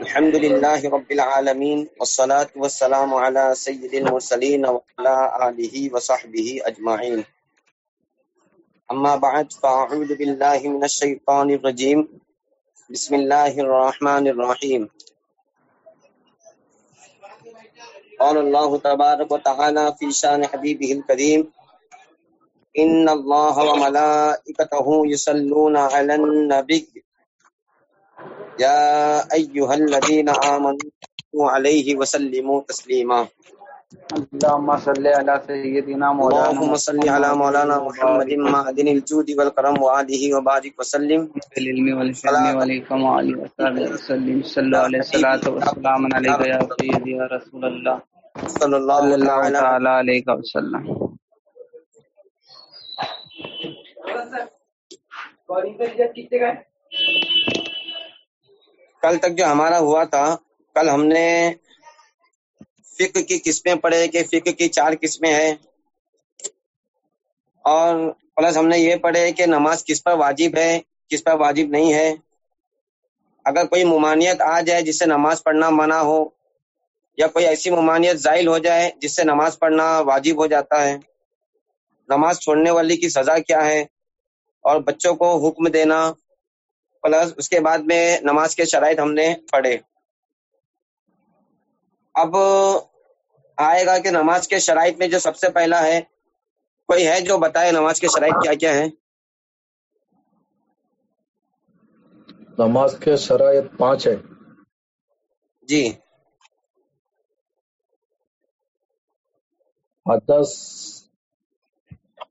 الحمد لله رب العالمين، والصلاة والسلام على سيد المرسلين وعلى آله وصحبه أجمعين. أما بعد، فأعوذ بالله من الشيطان الرجيم. بسم الله الرحمن الرحيم. قال الله تبارك وتعالى في شان حبيبه الكريم إن الله وملائكته يصلون على النبي يا أيها الذين آمنوا عليه وسلموا تسليما. اللهم صل على سيدنا مولانا اللهم صل على مولانا محمد معدن الجود والكرم وآله وبارك وسلم. بالعلم والفهم والكمال وصحبه وسلم. صلى عليه. الصلاة والسلام عليك يا سيدي يا رسول الله. صلى الله تعالى عليك وسلم. کل تک جو ہمارا ہوا تھا، کل ہم نے فقہ کی قسمیں پڑھے کہ فقہ کی چار قسمیں ہیں۔ اور پلس ہم نے یہ پڑھے کہ نماز کس پر واجب ہے، کس پر واجب نہیں ہے۔ اگر کوئی ممانعت آ جائے جس سے نماز پڑھنا منع ہو، یا کوئی ایسی ممانعت زائل ہو جائے جس سے نماز پڑھنا واجب ہو جاتا ہے۔ نماز چھوڑنے والی کی سزا کیا ہے؟ اور بچوں کو حکم دینا پلس اس کے بعد میں نماز کے شرائط ہم نے پڑھے۔ اب آئے گا کہ نماز کے شرائط میں جو سب سے پہلا ہے کوئی ہے جو بتائے نماز کے شرائط کیا کیا ہے نماز کے شرائط پانچ ہے جی۔ حدث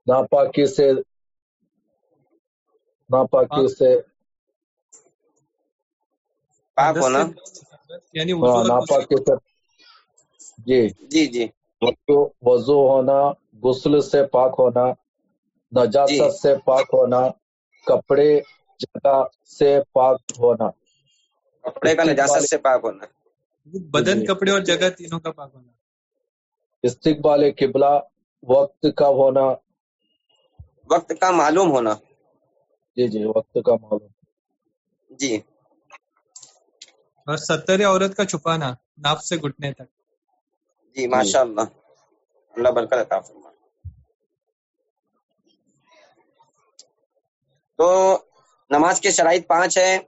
ناپاکی سے ناپاکی سے پاک ہونا یعنی ہاں، ناپاکی سے جی۔ جی جی۔ وضو وضو ہونا غسل سے پاک ہونا جی۔ نجاست سے پاک ہونا کپڑے جگہ سے پاک ہونا۔ کپڑے کا نجاست سے پاک ہونا۔ بدن جی۔ کپڑے اور جگہ تینوں کا پاک ہونا۔ استقبال قبلہ وقت کا ہونا۔ وقت کا معلوم ہونا۔ جی جی وقت کا معلوم۔ جی۔ اور ستر عورت کا چھپانا، ناف سے گھٹنے تک۔ جی ماشاء اللہ اللہ برکت عطا فرمائے۔ تو نماز کے شرائط پانچ ہے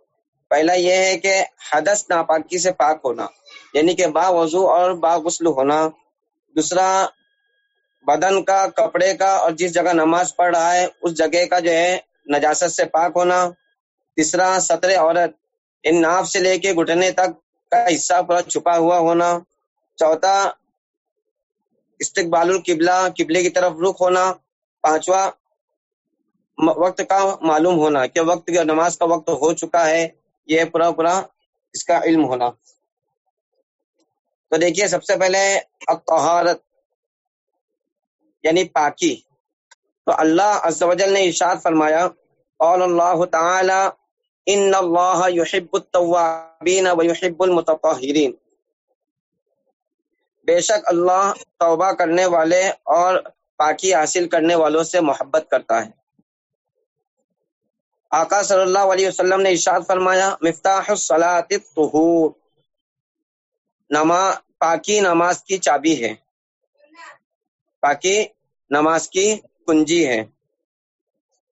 پہلا یہ ہے کہ حدث ناپاکی سے پاک ہونا یعنی کہ با وضو اور با غسل ہونا۔ دوسرا، بدن کا، کپڑے کا اور جس جگہ نماز پڑھ رہا ہے، اس جگہ کا جو ہے نجاست سے پاک ہونا۔ تیسرا سطر عورت ان ناف سے لے کے گھٹنے تک کا حصہ پورا چھپا ہوا ہونا، چوتھا، استقبال القبلہ، قبلے کی طرف رخ ہونا، پانچواں وقت کا معلوم ہونا کہ وقت کی نماز کا وقت ہو چکا ہے، یہ پورا پورا اس کا علم ہونا۔ تو دیکھیے سب سے پہلے الطہارت یعنی پاکی۔ تو اللہ عز و جل نے ارشاد فرمایا، قال اللہ تعالی ان اللہ یحب التوابین و یحب المتطہرین بے شک اللہ توبہ کرنے والے اور پاکی حاصل کرنے والوں سے محبت کرتا ہے۔ آقا صلی اللہ علیہ وسلم نے ارشاد فرمایا، مفتاح الصلاۃ الطہور۔ نماز پاکی نماز کی چابی ہے۔ پاکی نماز کی کنجی ہے۔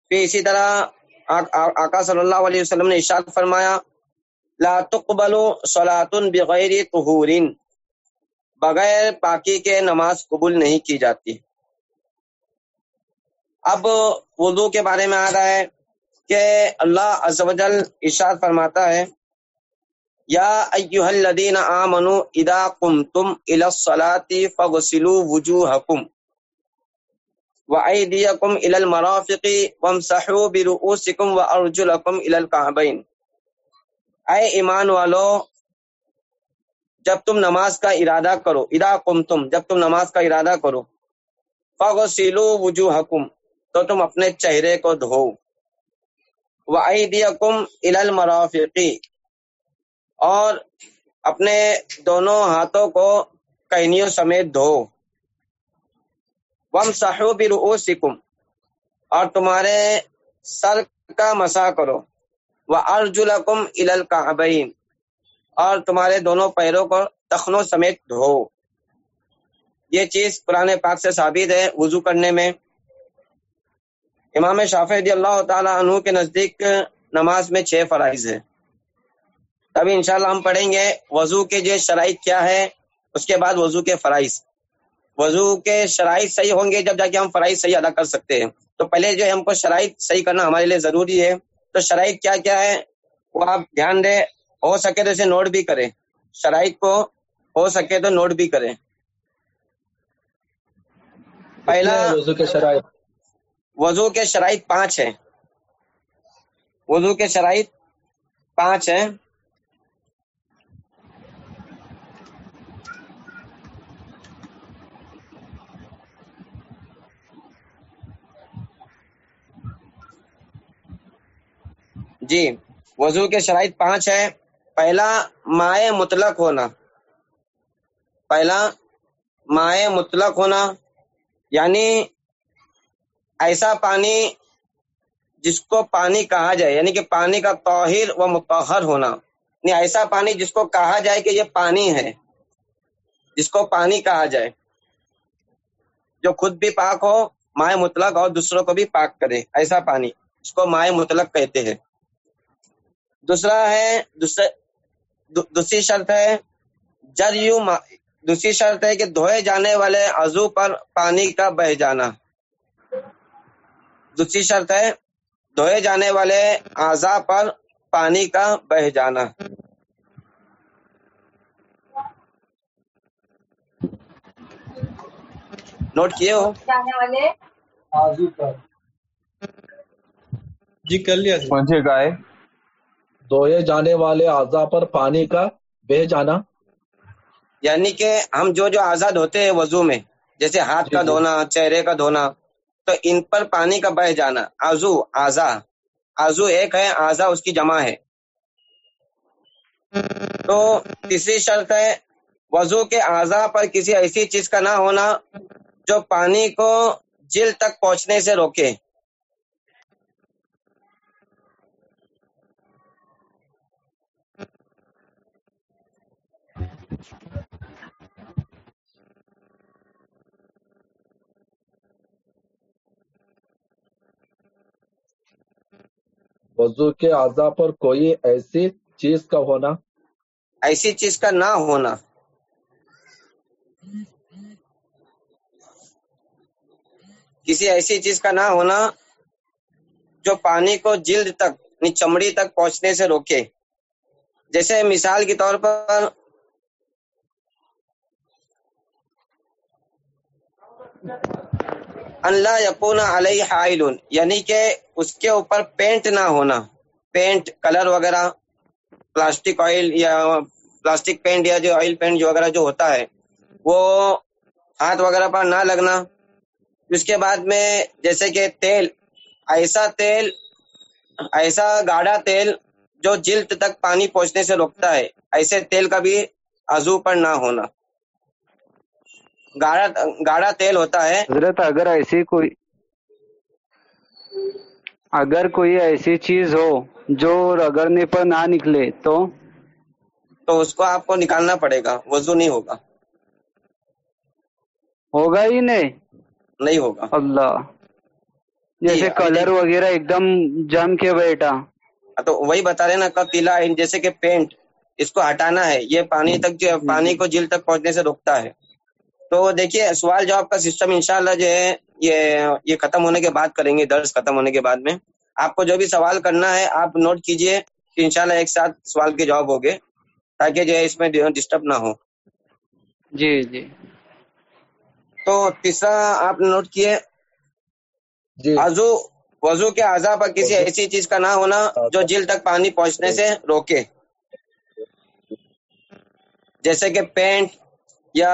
پھر اسی طرح آقا صلی اللہ علیہ وسلم نے ارشاد فرمایا، لا تقبل صلاۃ بغیر طہور بغیر پاکی کے نماز قبول نہیں کی جاتی۔ اب وضو کے بارے میں آ رہا ہے کہ اللہ عز و جل ارشاد فرماتا ہے، یا ایہا الذین آمنوا اذا قمتم الى الصلاة فاغسلوا وجوہکم۔ وایدیکم الى المرافق وامسحوا برؤوسکم وارجلکم الى الکعبین اے ایمان والو، جب تم نماز کا ارادہ کرو، اذا قمتم، جب تم نماز کا ارادہ کرو، فاغسلوا وجوہکم، تو تم اپنے چہرے کو دھو۔ وایدیکم الی المرافق، اور اپنے دونوں ہاتھوں کو کہنیوں سمیت دھو۔ وامسحوا برؤوسکم، اور تمہارے سر کا مسا کرو وہ ارجلکم الکعبین اور تمہارے دونوں پیروں کو تخنوں سمیت دھو۔ یہ چیز قرآن پاک سے ثابت ہے وضو کرنے میں۔ امام شافی اللہ تعالیٰ عنہ کے نزدیک نماز میں چھ فرائض ہے تبھی انشاءاللہ ہم پڑھیں گے وضو کے جو شرائط کیا ہے، اس کے بعد وضو کے فرائض۔ وضو کے شرائط صحیح ہوں گے جب جا کے ہم فرائض صحیح ادا کر سکتے ہیں۔ تو پہلے جو ہم کو شرائط صحیح کرنا ہمارے لیے ضروری ہے۔ تو شرائط کیا کیا ہے؟ وہ آپ دھیان دیں ہو سکے تو اسے نوٹ بھی کریں۔ شرائط کو ہو سکے تو نوٹ بھی کریں۔ پہلا وضو کے شرائط؟ وضو کے شرائط پانچ ہیں۔ وضو کے شرائط پانچ ہیں۔ جی وضو کے شرائط پانچ ہے پہلا، مائع مطلق ہونا۔ پہلا، مائع مطلق ہونا۔ یعنی ایسا پانی جس کو پانی کہا جائے یعنی کہ پانی کا توہر و متحر ہونا۔ یعنی ایسا پانی جس کو کہا جائے کہ یہ پانی ہے، جس کو پانی کہا جائے۔ جو خود بھی پاک ہو، مائع مطلق اور دوسروں کو بھی پاک کرے، ایسا پانی اس کو مائع مطلق کہتے ہیں۔ دوسرا ہے دوسری شرط ہے جریو دوسری شرط ہے کہ دھوئے جانے والے عضو پر پانی کا بہ جانا۔ دوسری شرط ہے دھوئے جانے والے اعضا پر پانی کا بہ جانا۔ نوٹ کیے ہو؟ جی کر لیا۔ سی گائے۔ دھوئے جانے والے اعضا پر پانی کا بہ جانا۔ یعنی کہ ہم جو جو آزاد ہوتے ہیں وضو میں جیسے ہاتھ کا جی، جی۔ دھونا چہرے کا دھونا تو ان پر پانی کا بہ جانا۔ آزو آزا۔ آزو ایک ہے آزا اس کی جمع ہے۔ تو تیسری شرط ہے وضو کے اعضا پر کسی ایسی چیز کا نہ ہونا جو پانی کو جل تک پہنچنے سے روکے۔ وضو کے اعضا پر کوئی ایسی چیز کا ہونا؟ ایسی چیز کا نہ ہونا۔ کسی ایسی چیز کا نہ ہونا جو پانی کو جلد تک یعنی چمڑی تک پہنچنے سے روکے۔ جیسے مثال کے طور پر اللہ یقون علیہ حائل یعنی کہ اس کے اوپر پینٹ نہ ہونا پینٹ کلر وغیرہ پلاسٹک آئل یا پلاسٹک پینٹ یا جو آئل پینٹ جو وغیرہ جو ہوتا ہے، وہ ہاتھ وغیرہ پر نہ لگنا۔ اس کے بعد میں جیسے کہ تیل، ایسا تیل، ایسا گاڑا تیل جو جلد تک پانی پہنچنے سے روکتا ہے، ایسے تیل کا بھی عضو پر نہ ہونا۔ گاڑا گاڑا تیل ہوتا ہے۔ حضرت اگر ایسی کوئی اگر کوئی ایسی چیز ہو جو رگڑنے پر نہ نکلے تو؟ تو اس کو آپ کو نکالنا پڑے گا وضو نہیں ہوگا۔ ہوگا ہی نہیں۔ نہیں ہوگا۔ اللہ۔ جیسے جی، کلر وغیرہ ایک دم جم کے بیٹھا۔ تو وہی بتا رہے نا کا پیلا جیسے کہ پینٹ اس کو ہٹانا ہے۔ یہ پانی تک جو پانی کو جل تک پہنچنے سے روکتا ہے۔ تو دیکھیے سوال جواب کا سسٹم انشاءاللہ جو ہے یہ یہ ختم ہونے کے بعد کریں گے درس ختم ہونے کے بعد میں۔ آپ کو جو بھی سوال کرنا ہے آپ نوٹ کیجیے کہ انشاءاللہ ایک ساتھ سوال کے جواب ہوگے تاکہ جو ہے اس میں ڈسٹرب نہ ہو۔ جی جی۔ تو تیسرا آپ نوٹ کیے جی۔ وضو وضو کے اعضا پر کسی ایسی چیز کا نہ ہونا جو جل تک پانی پہنچنے سے روکے۔ جیسے کہ پینٹ یا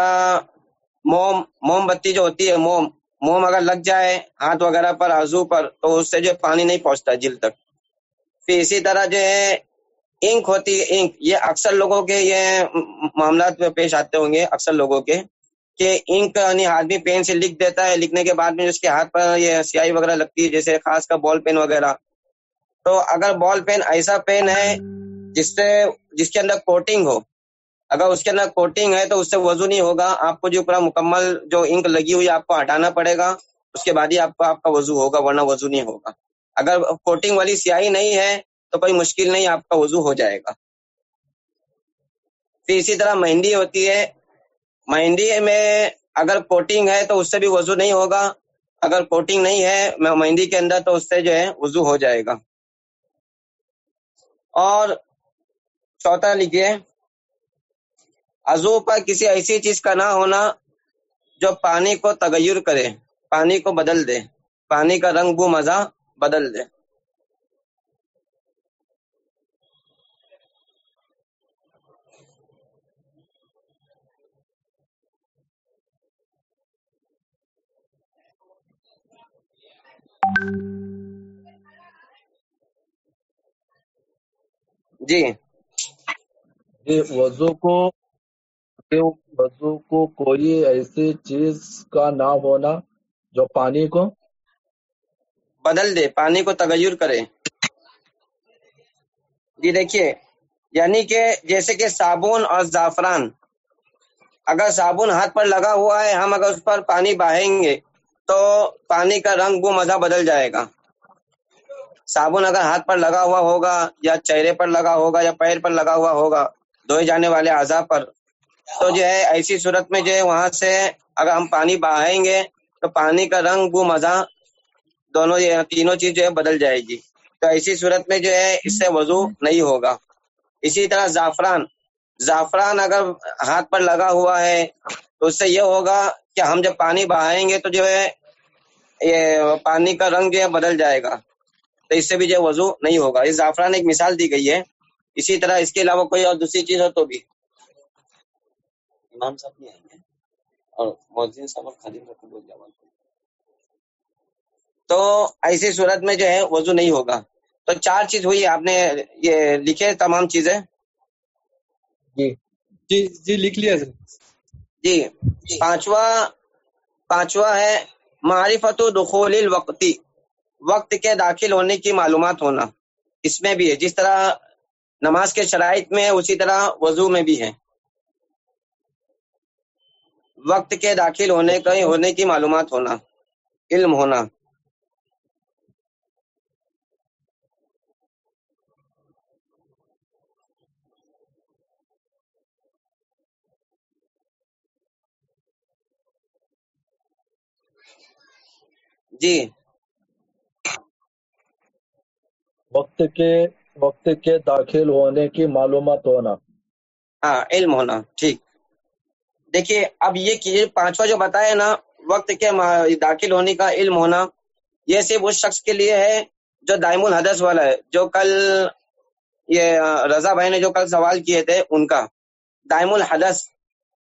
موم موم بتی جو ہوتی ہے، موم موم اگر لگ جائے ہاتھ وغیرہ پر آزو پر، تو اس سے جو پانی نہیں پہنچتا جل تک۔ پھر اسی طرح جو ہے انک ہوتی ہے، انک، یہ اکثر لوگوں کے یہ معاملات میں پیش آتے ہوں گے، اکثر لوگوں کے، کہ انک یعنی آدمی پین سے لکھ دیتا ہے، لکھنے کے بعد میں اس کے ہاتھ پر یہ سیاہی وغیرہ لگتی ہے، جیسے خاص کا بال پین وغیرہ۔ تو اگر بال پین ایسا پین ہے جس سے، جس کے اندر کوٹنگ ہو اگر اس کے اندر کوٹنگ ہے تو اس سے وضو نہیں ہوگا، آپ کو جو پورا مکمل جو انک لگی ہوئی آپ کو ہٹانا پڑے گا، اس کے بعد ہی آپ کو، آپ کا وضو ہوگا، ورنہ وضو نہیں ہوگا۔ اگر کوٹنگ والی سیاہی نہیں ہے تو کوئی مشکل نہیں، آپ کا وضو ہو جائے گا۔ پھر اسی طرح مہندی ہوتی ہے۔ مہندی میں اگر کوٹنگ ہے تو اس سے بھی وضو نہیں ہوگا۔ اگر کوٹنگ نہیں ہے مہندی کے اندر تو اس سے جو ہے وضو ہو جائے گا۔ اور چوتھا لکھیے عضو پر کسی ایسی چیز کا نہ ہونا جو پانی کو تغیر کرے، پانی کو بدل دے، پانی کا رنگ بو مزہ بدل دے۔ جی۔ جی وضو کو وضو کو کوئی ایسی چیز کا نہ ہونا جو پانی کو بدل دے، پانی کو تغیر کرے۔ جی دیکھیے یعنی کہ جیسے کہ صابن اور زعفران، اگر صابن ہاتھ پر لگا ہوا ہے، ہم اگر اس پر پانی بہائیں گے، تو پانی کا رنگ وہ مزہ بدل جائے گا۔ صابن اگر ہاتھ پر لگا ہوا ہوگا، یا چہرے پر لگا ہوگا، یا پیر پر لگا ہوا ہوگا، دھوئے جانے والے اعضاء پر تو جو ہے ایسی صورت میں جو ہے وہاں سے اگر ہم پانی بہائیں گے تو پانی کا رنگ، وہ مزہ دونوں تینوں چیز جو ہے بدل جائے گی۔ تو ایسی صورت میں جو ہے اس سے وضو نہیں ہوگا۔ اسی طرح زعفران۔ زعفران اگر ہاتھ پر لگا ہوا ہے تو اس سے یہ ہوگا کہ ہم جب پانی بہائیں گے تو جو ہے یہ پانی کا رنگ جو ہے بدل جائے گا۔ تو اس سے بھی جو ہے وضو نہیں ہوگا۔ اس زعفران ایک مثال دی گئی ہے۔ اسی طرح اس کے علاوہ کوئی اور دوسری چیز ہو تو بھی۔ امام صاحب نہیں آئیں گے۔ اور مؤذن صاحب اور خادم کا قبول جواب تو ایسی صورت میں جو ہے وضو نہیں ہوگا۔ تو چار چیز ہوئی آپ نے یہ لکھے تمام چیزیں؟ جی۔ جی جی لکھ لیا جی۔ پانچواں پانچواں ہے معرفت و دخول الوقتی۔ وقت کے داخل ہونے کی معلومات ہونا۔ اس میں بھی ہے۔ جس طرح نماز کے شرائط میں اسی طرح وضو میں بھی ہے۔ وقت کے داخل ہونے کا ہونے کی معلومات ہونا علم ہونا۔ جی۔ وقت کے وقت کے داخل ہونے کی معلومات ہونا۔ ہاں علم ہونا ٹھیک۔ دیکھیے، اب یہ پانچواں جو بتایا نا، وقت کے داخل ہونے کا علم ہونا، یہ صرف اس شخص کے لیے ہے جو دائم الحدث والا ہے، جو کل یہ رضا بھائی نے جو کل سوال کیے تھے ان کا۔ دائم الحدث،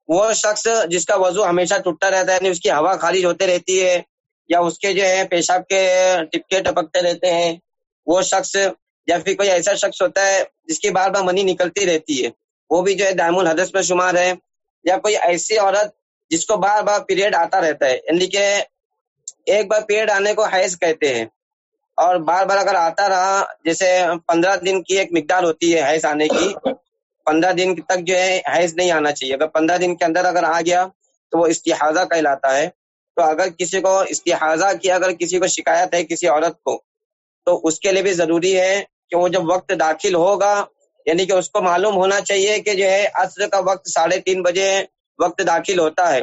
وہ شخص جس کا وضو ہمیشہ ٹوٹتا رہتا ہے یعنی اس کی ہوا خارج ہوتے رہتی ہے، یا اس کے جو ہے پیشاب کے ٹپکے ٹپکتے رہتے ہیں، وہ شخص یا پھر کوئی ایسا شخص ہوتا ہے جس کی بار بار منی نکلتی رہتی ہے۔ وہ بھی جو ہے دائم الحدث میں شمار ہے۔ یا کوئی ایسی عورت جس کو بار بار پیریڈ آتا رہتا ہے یعنی کہ ایک بار پیریڈ آنے کو حیض کہتے ہیں۔ اور بار بار اگر آتا رہا، جیسے پندرہ دن کی ایک مقدار ہوتی ہے حیض آنے کی، پندرہ دن تک جو ہے حیض نہیں آنا چاہیے۔ اگر پندرہ دن کے اندر اگر آ گیا تو وہ استحاظہ کہلاتا ہے۔ تو اگر کسی کو استحاظہ کی اگر کسی کو شکایت ہے کسی عورت کو، تو اس کے لیے بھی ضروری ہے کہ وہ جب وقت داخل ہوگا یعنی کہ اس کو معلوم ہونا چاہیے کہ جو ہے عصر کا وقت ساڑھے تین بجے وقت داخل ہوتا ہے۔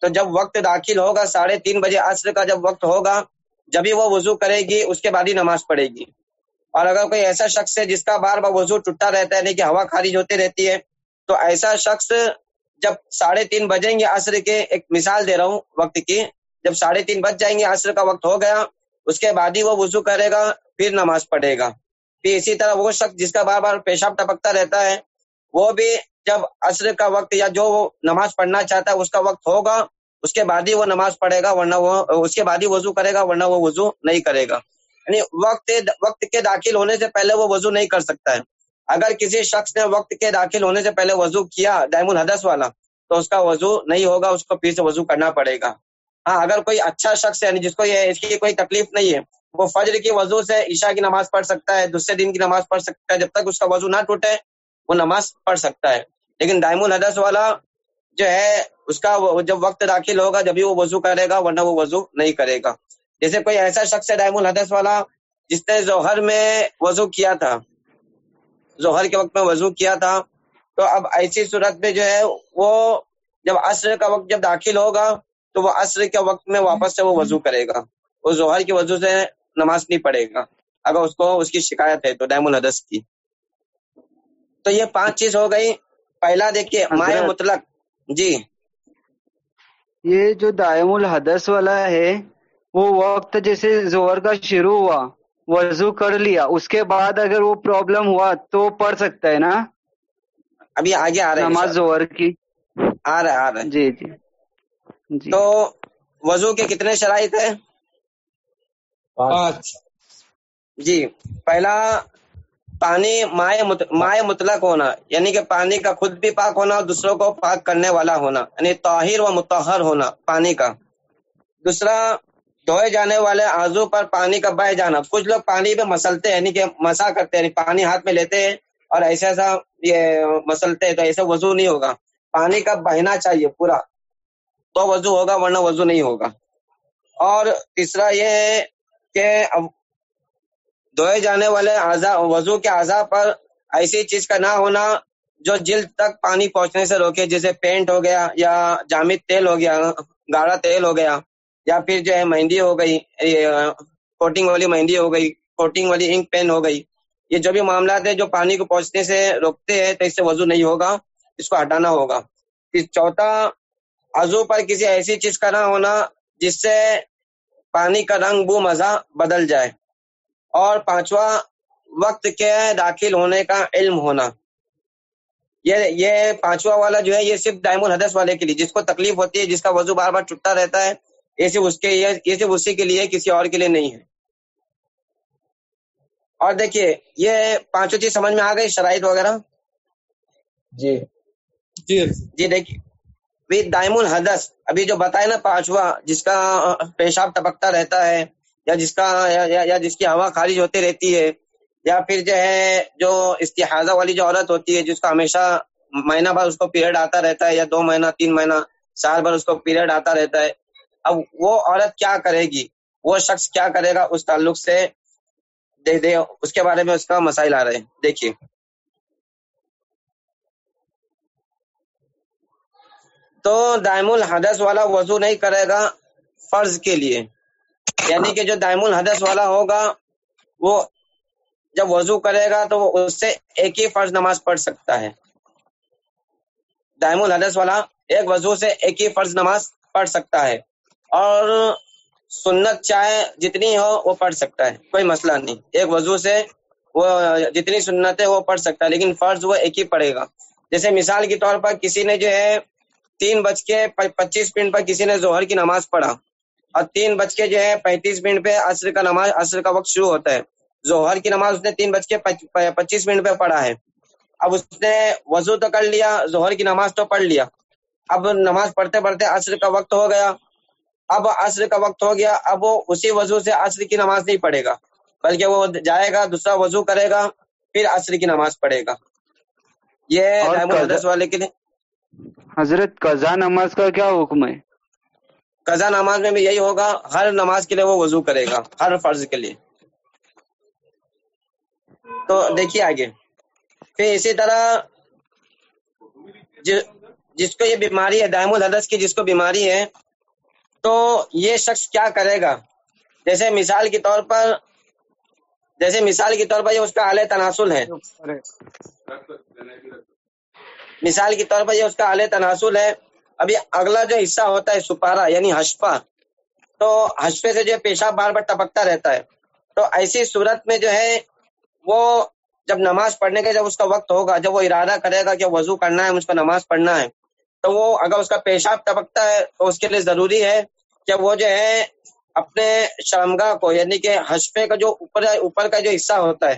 تو جب وقت داخل ہوگا ساڑھے تین بجے عصر کا جب وقت ہوگا جبھی وہ وضو کرے گی، اس کے بعد ہی نماز پڑھے گی۔ اور اگر کوئی ایسا شخص ہے جس کا بار بار وضو ٹوٹا رہتا ہے یعنی کہ ہوا خارج ہوتی رہتی ہے، تو ایسا شخص جب ساڑھے تین بجیں گے عصر کے، ایک مثال دے رہا ہوں وقت کی۔ جب ساڑھے تین بج جائیں گے، عصر کا وقت ہو گیا، اس کے بعد ہی وہ وضو کرے گا، پھر نماز پڑھے گا۔ پھر اسی طرح وہ شخص جس کا بار بار پیشاب ٹپکتا رہتا ہے، وہ بھی جب عصر کا وقت یا جو وہ نماز پڑھنا چاہتا ہے، اس کا وقت ہوگا، اس کے بعد ہی وہ نماز پڑھے گا، ورنہ وہ، اس کے بعد ہی وضو کرے گا، ورنہ وہ وضو نہیں کرے گا۔ یعنی وقت وقت کے داخل ہونے سے پہلے وہ وضو نہیں کر سکتا ہے۔ اگر کسی شخص نے وقت کے داخل ہونے سے پہلے وضو کیا، دائم الحدث والا، تو اس کا وضو نہیں ہوگا، اس کو پھر سے وضو کرنا پڑے گا۔ ہاں اگر کوئی اچھا شخص ہے یعنی جس کو یہ، اس کی کوئی تکلیف نہیں ہے وہ فجر کی وضو سے عشاء کی نماز پڑھ سکتا ہے، دوسرے دن کی نماز پڑھ سکتا ہے، جب تک اس کا وضو نہ ٹوٹے، وہ نماز پڑھ سکتا ہے۔ لیکن دائم الحدث والا جو ہے، اس کا جب وقت داخل ہوگا، جبھی وہ وضو کرے گا، ورنہ وہ وضو نہیں کرے گا۔ جیسے کوئی ایسا شخص ہے دائم الحدث والا، جس نے ظہر میں وضو کیا تھا۔ ظہر کے وقت میں وضو کیا تھا۔ تو اب ایسی صورت میں جو ہے، وہ جب عصر کا وقت جب داخل ہوگا، تو وہ عصر کے وقت میں واپس سے وہ وضو کرے گا۔ وہ ظہر کی وضو سے نماز نہیں پڑھے گا۔ اگر اس کو اس کی شکایت ہے تو ڈیم الحدث کی۔ تو یہ پانچ چیز ہو گئی۔ پہلا دیکھیے مائع مطلق۔ جی۔ یہ جو دائم الحدث والا ہے وہ وقت جیسے زور کا شروع ہوا وضو کر لیا اس کے بعد اگر وہ پرابلم ہوا تو پڑھ سکتا ہے نا؟ ابھی آگے آ رہا ہے نماز زور کی۔ آ رہا ہے آ رہا ہے۔ جی جی۔ جی۔ تو وضو کے کتنے شرائط ہیں؟ پانچ اچھا۔ جی پہلا پانی مائع مائع مطلق ہونا یعنی کہ پانی کا خود بھی پاک ہونا اور دوسروں کو پاک کرنے والا ہونا یعنی طاہر و متحر ہونا پانی کا۔ دوسرا، دھوئے جانے والے آزو پر پانی کا بہ جانا۔ کچھ لوگ پانی پہ مسلتے ہیں یعنی کہ مسا کرتے ہیں یعنی پانی ہاتھ میں لیتے ہیں اور ایسا ایسا یہ مسلتے ہیں تو ایسا وضو نہیں ہوگا۔ پانی کا بہنا چاہیے پورا۔ تو وضو ہوگا، ورنہ وضو نہیں ہوگا۔ اور تیسرا یہ ہے کہ اب دھوئے جانے والے وضو کے اعضاء پر ایسی چیز کا نہ ہونا جو جلد تک پانی پہنچنے سے روکے، جیسے پینٹ ہو گیا یا جامد تیل ہو گیا، گاڑا تیل ہو گیا، یا پھر جو ہے مہندی ہو گئی کوٹنگ والی مہندی ہو گئی، کوٹنگ والی انک پین ہو گئی، یہ جو بھی معاملات ہیں جو پانی کو پہنچنے سے روکتے ہیں تو اس سے وضو نہیں ہوگا، اس کو ہٹانا ہوگا۔ چوتھا، عضو پر کسی ایسی چیز کا نہ ہونا جس سے پانی کا رنگ بو مزہ بدل جائے۔ اور پانچواں وقت کے داخل ہونے کا علم ہونا۔ یہ یہ پانچواں والا جو ہے یہ صرف دائم الحدث والے کے لیے جس کو تکلیف ہوتی ہے جس کا وضو بار بار ٹوٹتا رہتا ہے یہ صرف اس کے یہ صرف اسی کے لیے کسی اور کے لیے نہیں ہے۔ اور دیکھیے یہ پانچوں چیز سمجھ میں آ گئی شرائط وغیرہ؟ جی۔ جی۔ جی دیکھیے۔ بھی دائم الحدث ابھی جو بتائے نا پانچواں جس کا پیشاب ٹپکتا رہتا ہے یا جس کا یا, یا, یا جس کی ہوا خارج ہوتی رہتی ہے یا پھر جو ہے جو استحاظہ والی جو عورت ہوتی ہے جس کا ہمیشہ مہینہ بھر اس کو پیریڈ آتا رہتا ہے یا دو مہینہ تین مہینہ سال بھر اس کو پیریڈ آتا رہتا ہے۔ اب وہ عورت کیا کرے گی؟ وہ شخص کیا کرے گا؟ اس تعلق سے دے دے اس کے بارے میں اس کا مسائل آ رہے ہیں۔ دیکھیے۔ تو دائم الحدث والا وضو نہیں کرے گا فرض کے لیے۔ یعنی کہ جو دائم الحدث والا ہوگا، وہ جب وضو کرے گا تو وہ اس سے ایک ہی فرض نماز پڑھ سکتا ہے۔ دائم الحدث والا ایک وضو سے ایک ہی فرض نماز پڑھ سکتا ہے۔ اور سنت چاہے جتنی ہو، وہ پڑھ سکتا ہے۔ کوئی مسئلہ نہیں۔ ایک وضو سے وہ جتنی سنت ہے وہ پڑھ سکتا ہے، لیکن فرض وہ ایک ہی پڑھے گا۔ جیسے مثال کے طور پر کسی نے جو ہے تین بج کے پچیس منٹ پر کسی نے ظہر کی نماز پڑھا۔ اور تین بج کے جو ہے پینتیس منٹ پہ عصر کا نماز عصر کا وقت شروع ہوتا ہے۔ ظہر کی نماز اس نے تین بج کے پچیس منٹ پہ پڑھا ہے۔ اب اس نے وضو تو کر لیا ظہر کی نماز تو پڑھ لیا۔ اب نماز پڑھتے پڑھتے عصر کا وقت ہو گیا۔ اب عصر کا وقت ہو گیا اب وہ اسی وضو سے عصر کی نماز نہیں پڑھے گا بلکہ وہ جائے گا دوسرا وضو کرے گا پھر عصر کی نماز پڑھے گا۔ یہ والے کے لیے حضرت قضا نماز کا کیا حکم ہے؟ قضا نماز میں بھی یہی ہوگا، ہر نماز کے لیے وہ وضو کرے گا، ہر فرض کے لیے۔ تو دیکھیے آگے۔ پھر اسی طرح جس کو یہ بیماری ہے، دائم الحدث کی جس کو بیماری ہے، تو یہ شخص کیا کرے گا؟ جیسے مثال کے طور پر، جیسے مثال کے طور پر یہ اس کا اعلی تناسل ہے۔ مثال کے طور پر یہ اس کا اعلی تناسل ہے۔ ابھی اگلا جو حصہ ہوتا ہے سپارا یعنی ہشپا تو ہشپے سے جو پیشاب بار بار ٹپکتا رہتا ہے۔ تو ایسی صورت میں جو ہے وہ جب نماز پڑھنے کا جب اس کا وقت ہوگا، جب وہ ارادہ کرے گا کہ وضو کرنا ہے مجھ کو نماز پڑھنا ہے، تو وہ اگر اس کا پیشاب ٹپکتا ہے، تو اس کے لیے ضروری ہے کہ وہ جو ہے اپنے شرمگاہ کو یعنی کہ ہشپے کا جو اوپر اوپر کا جو حصہ ہوتا ہے،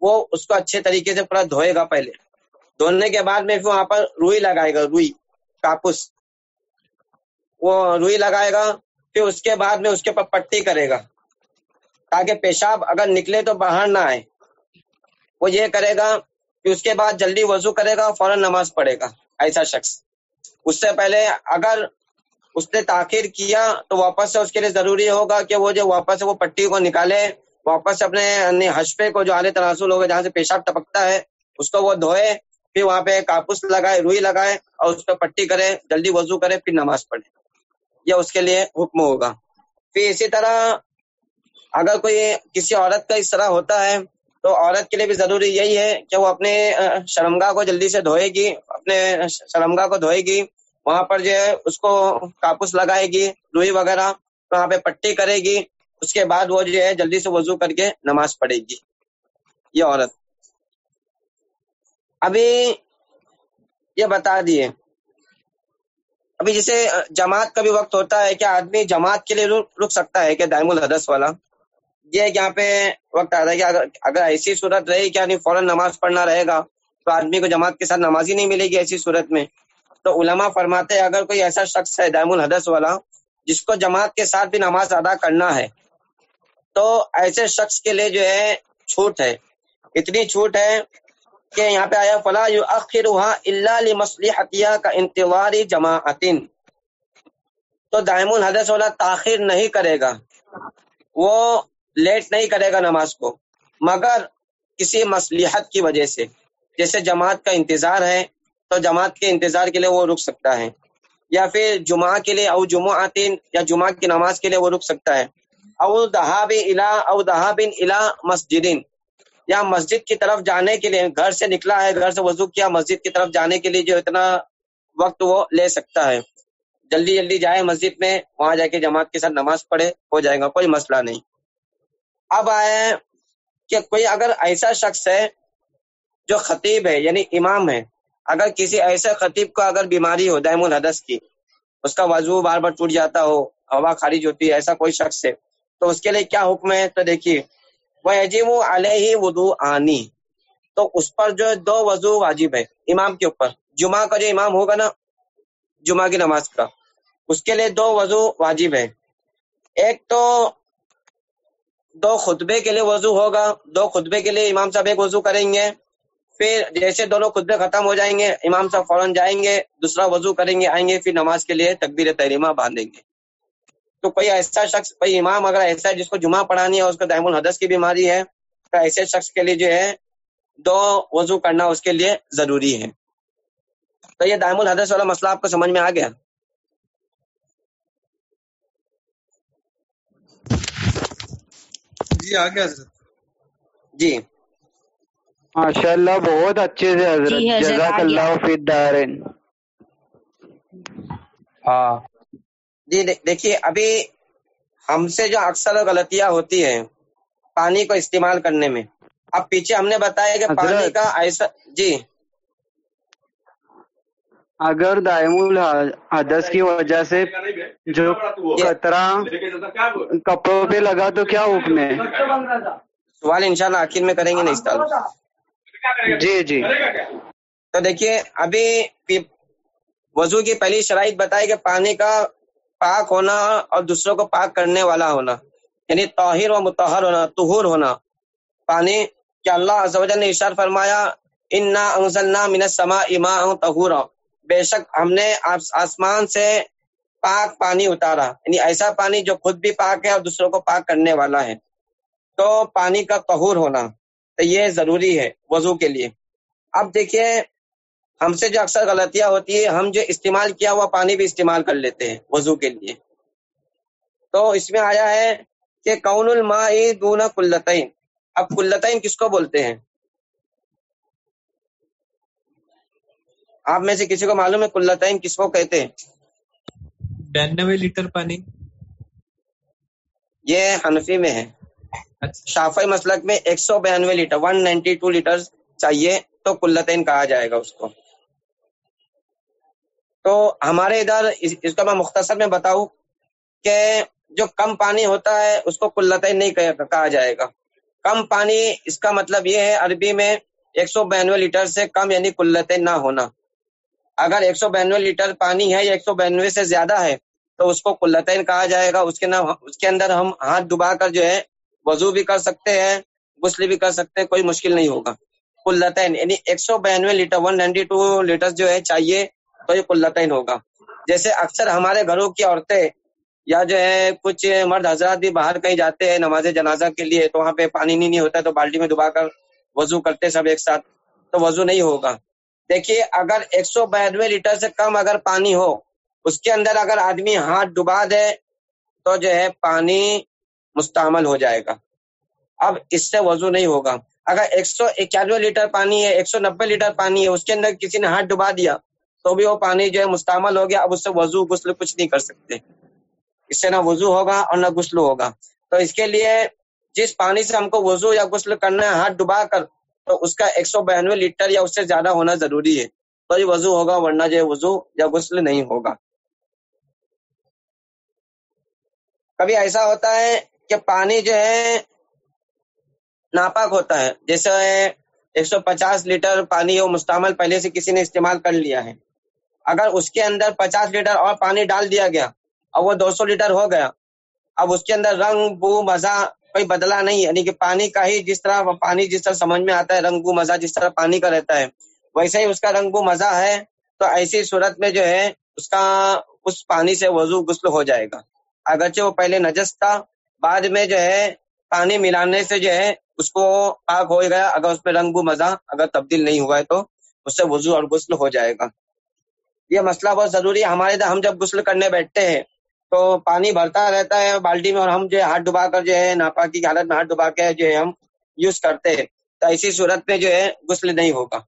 وہ اس کو اچھے طریقے سے پورا دھوئے گا پہلے۔ دھونے کے بعد میں پھر وہاں پر روئی لگائے گا، روئی، کاپس۔ وہ روئی لگائے گا، پھر اس کے بعد میں اس کے اوپر پٹی کرے گا۔ تاکہ پیشاب اگر نکلے تو باہر نہ آئے۔ وہ یہ کرے گا کہ اس کے بعد جلدی وضو کرے گا، فوراً نماز پڑھے گا، ایسا شخص۔ اس سے پہلے اگر اس نے تاخیر کیا تو واپس سے اس کے لیے ضروری ہوگا کہ وہ جو واپس سے وہ پٹی کو نکالے، واپس اپنے یعنی حشفے کو جو آلے تناسل ہوگا، جہاں سے پیشاب ٹپکتا ہے، اس کو وہ دھوئے۔ پھر وہاں پہ کاپس لگائے، روئی لگائے اور اس پہ پٹی کرے جلدی وضو کرے پھر نماز پڑھے یہ اس کے لیے حکم ہوگا۔ پھر اسی طرح اگر کوئی کسی عورت کا اس طرح ہوتا ہے، تو عورت کے لیے بھی ضروری یہی ہے کہ وہ اپنے شرمگاہ کو جلدی سے دھوئے گی، اپنے شرمگاہ کو دھوئے گی۔ وہاں پر جو ہے اس کو کاپس لگائے گی، روئی وغیرہ، وہاں پہ پٹی کرے گی۔ اس کے بعد وہ جو ہے جلدی سے وضو کر کے نماز پڑھے گی۔ یہ عورت۔ ابھی یہ بتا دیے۔ ابھی جیسے جماعت کا بھی وقت ہوتا ہے کہ آدمی جماعت کے لیے رک سکتا ہے کہ دائم الحدث والا۔ یہ یہاں پہ وقت آتا ہے کہ اگر اگر ایسی صورت رہی کہ آدمی فوراً نماز پڑھنا رہے گا تو آدمی کو جماعت کے ساتھ نماز ہی نہیں ملے گی ایسی صورت میں۔ تو علماء فرماتے ہیں اگر کوئی ایسا شخص ہے دائم الحدث والا جس کو جماعت کے ساتھ بھی نماز ادا کرنا ہے، تو ایسے شخص کے لیے جو ہے چھوٹ ہے۔ اتنی چھوٹ ہے کہ یہاں پہ آیا فلاں آخر اللہ مسلحتیہ کا انتظاری جماعت تو دائم الحدث والا تاخیر نہیں کرے گا۔ وہ لیٹ نہیں کرے گا نماز کو۔ مگر کسی مصلیحت کی وجہ سے، جیسے جماعت کا انتظار ہے، تو جماعت کے انتظار کے لیے وہ رک سکتا ہے۔ یا پھر جمعہ کے لیے او جمعہ یا جمعہ کی نماز کے لیے وہ رک سکتا ہے۔ او دہاب الا او دہابن الا مسجد یا مسجد کی طرف جانے کے لیے، گھر سے نکلا ہے، گھر سے وضو کیا، مسجد کی طرف جانے کے لیے جو اتنا وقت وہ لے سکتا ہے۔ جلدی جلدی جائے مسجد میں، وہاں جا کے جماعت کے ساتھ نماز پڑھے، ہو جائے گا، کوئی مسئلہ نہیں۔ اب آئے کہ کوئی اگر ایسا شخص ہے جو خطیب ہے یعنی امام ہے۔ اگر کسی ایسے خطیب کو اگر بیماری ہو، دائم الحدث کی، اس کا وضو بار بار ٹوٹ جاتا ہو، ہوا خارج ہوتی ہے، ایسا کوئی شخص ہے، تو اس کے لیے کیا حکم ہے؟ تو دیکھیے وہ عجیب علیہ وضو آنی تو اس پر جو دو وضو واجب ہے، امام کے اوپر۔ جمعہ کا جو امام ہوگا نا، جمعہ کی نماز کا، اس کے لیے دو وضو واجب ہے۔ ایک تو دو خطبے کے لیے وضو ہوگا، دو خطبے کے لیے امام صاحب ایک وضو کریں گے۔ پھر جیسے دونوں خطبے ختم ہو جائیں گے، امام صاحب فوراً جائیں گے، دوسرا وضو کریں گے، آئیں گے، پھر نماز کے لیے تقبیر تحریمہ باندھیں گے۔ تو کوئی ایسا شخص کوئی امام اگر ایسا ہے جس کو جمعہ پڑھانی ہے اس کو دائم الحدث کی بیماری ہے تو ایسے شخص کے لیے جو ہے دو وضو کرنا اس کے لیے ضروری ہے۔ تو یہ دائم الحدث والا مسئلہ آپ کو سمجھ میں آ گیا۔ جی آ گیا حضرت۔ جی۔ ماشاء اللہ بہت اچھے سے حضرت۔ جی جزاک۔ اللہ فی الدارین۔ ہاں۔ جی دیکھ- دیکھیے ابھی ہم سے جو اکثر غلطیاں ہوتی ہیں پانی کو استعمال کرنے میں اب پیچھے ہم نے بتایا کہ پانی۔ کا ایسا جی۔ اگر دائم الحدث کی وجہ سے جو قطرہ کپڑوں پہ لگا تو کیا حکم ہے سوال انشاءاللہ آخر میں کریں گے نہیں تعلق جی جی تو دیکھیے ابھی وضو کی پہلی شرائط بتائی کہ پانی کا پاک ہونا اور دوسروں کو پاک کرنے والا ہونا یعنی طاہر و متحر ہونا، طہور ہونا۔ پانی، کہ اللہ عز و جل نے ارشاد فرمایا، انا انزلنا من السماء ماء طہورا بے شک ہم نے آسمان سے پاک پانی اتارا یعنی ایسا پانی جو خود بھی پاک ہے اور دوسروں کو پاک کرنے والا ہے۔ تو پانی کا طہور ہونا، تو یہ ضروری ہے وضو کے لیے۔ اب دیکھیے ہم سے جو اکثر غلطیاں ہوتی ہے ہم جو استعمال کیا ہوا پانی بھی استعمال کر لیتے ہیں وضو کے لیے۔ تو اس میں آیا ہے کہ کون الماء دون کلتین۔ اب کلتین کس کو بولتے ہیں؟ آپ میں سے کسی کو معلوم ہے کلتین کس کو کہتے ہیں؟ بانوے لیٹر پانی۔ یہ حنفی میں ہے۔ اچھا۔ شافی مسلک میں ایک سو بیانوے litre one ninety two litre چاہیے تو کلتین کہا جائے گا اس کو۔ تو ہمارے ادھر اس اس کا میں مختصر میں بتاؤں کہ جو کم پانی ہوتا ہے، اس کو کلتین نہیں کہا جائے گا۔ کم پانی، اس کا مطلب یہ ہے، عربی میں ایک سو بانوے لیٹر سے کم یعنی کلتین نہ ہونا۔ اگر ایک سو بانوے لیٹر پانی ہے یا ایک سو بانوے سے زیادہ ہے، تو اس کو کلتین کہا جائے گا۔ اس کے نام اس کے اندر ہم ہاتھ ڈبا کر جو ہے، وضو بھی کر سکتے ہیں، غسل بھی کر سکتے ہیں، کوئی مشکل نہیں ہوگا۔ قلتین یعنی ایک سو بانوے litre one ninety two litre جو ہے، چاہیے تو یہ قلتین ہوگا۔ جیسے اکثر ہمارے گھروں کی عورتیں یا جو ہے کچھ مرد حضرات بھی باہر کہیں جاتے ہیں نماز جنازہ کے لیے تو وہاں پہ پانی نہیں ہوتا تو بالٹی میں ڈبا کر وضو کرتے سب ایک ساتھ، تو وضو نہیں ہوگا۔ دیکھیے، اگر ایک سو بانوے لیٹر سے کم اگر پانی ہو، اس کے اندر اگر آدمی ہاتھ ڈبا دے تو جو ہے پانی مستعمل ہو جائے گا۔ اب اس سے وضو نہیں ہوگا۔ اگر ایک سو اکیانوے لیٹر پانی ہے، ایک سو نبے لیٹر پانی ہے، اس کے اندر کسی نے ہاتھ ڈبا دیا تو بھی وہ پانی جو ہے مستعمل ہو گیا، اب اس سے وضو، غسل کچھ نہیں کر سکتے۔ اس سے نہ وضو ہوگا اور نہ غسل ہوگا۔ تو اس کے لیے جس پانی سے ہم کو وضو یا غسل کرنا ہے، ہاتھ ڈبا کر، تو اس کا ایک سو بانوے لیٹر یا اس سے زیادہ ہونا ضروری ہے۔ تو یہ وضو ہوگا، ورنہ جو وضو یا غسل نہیں ہوگا۔ کبھی ایسا ہوتا ہے کہ پانی جو ہے ناپاک ہوتا ہے۔ جیسے ایک سو پچاس لیٹر پانی وہ مستعمل پہلے سے کسی نے استعمال کر لیا ہے۔ اگر اس کے اندر پچاس لیٹر اور پانی ڈال دیا گیا اور وہ دو سو لیٹر ہو گیا، اب اس کے اندر رنگ، بو، مزہ کوئی بدلا نہیں یعنی کہ پانی کا ہی جس طرح پانی جس طرح سمجھ میں آتا ہے، رنگ، بو، مزہ جس طرح پانی کا رہتا ہے، ویسے ہی اس کا رنگ، بو، مزہ ہے، تو ایسی صورت میں جو ہے، اس کا، اس پانی سے وضو غسل ہو جائے گا۔ اگرچہ وہ پہلے نجس تھا، بعد میں جو ہے، پانی ملانے سے جو ہے، اس کو پاک ہو گیا، اگر اس میں رنگ، بو، مزہ اگر تبدیل نہیں ہوا ہے تو، اس سے وضو اور غسل ہو جائے گا۔ یہ مسئلہ بہت ضروری ہے۔ ہمارے ہم جب غسل کرنے بیٹھتے ہیں تو پانی بھرتا رہتا ہے بالٹی میں اور ہم جو ہے ہاتھ ڈبا کر جو ہے ناپاکی کی حالت میں ہاتھ ڈبا کے جو ہے ہم یوز کرتے ہیں۔ تو ایسی صورت میں جو ہے غسل نہیں ہوگا۔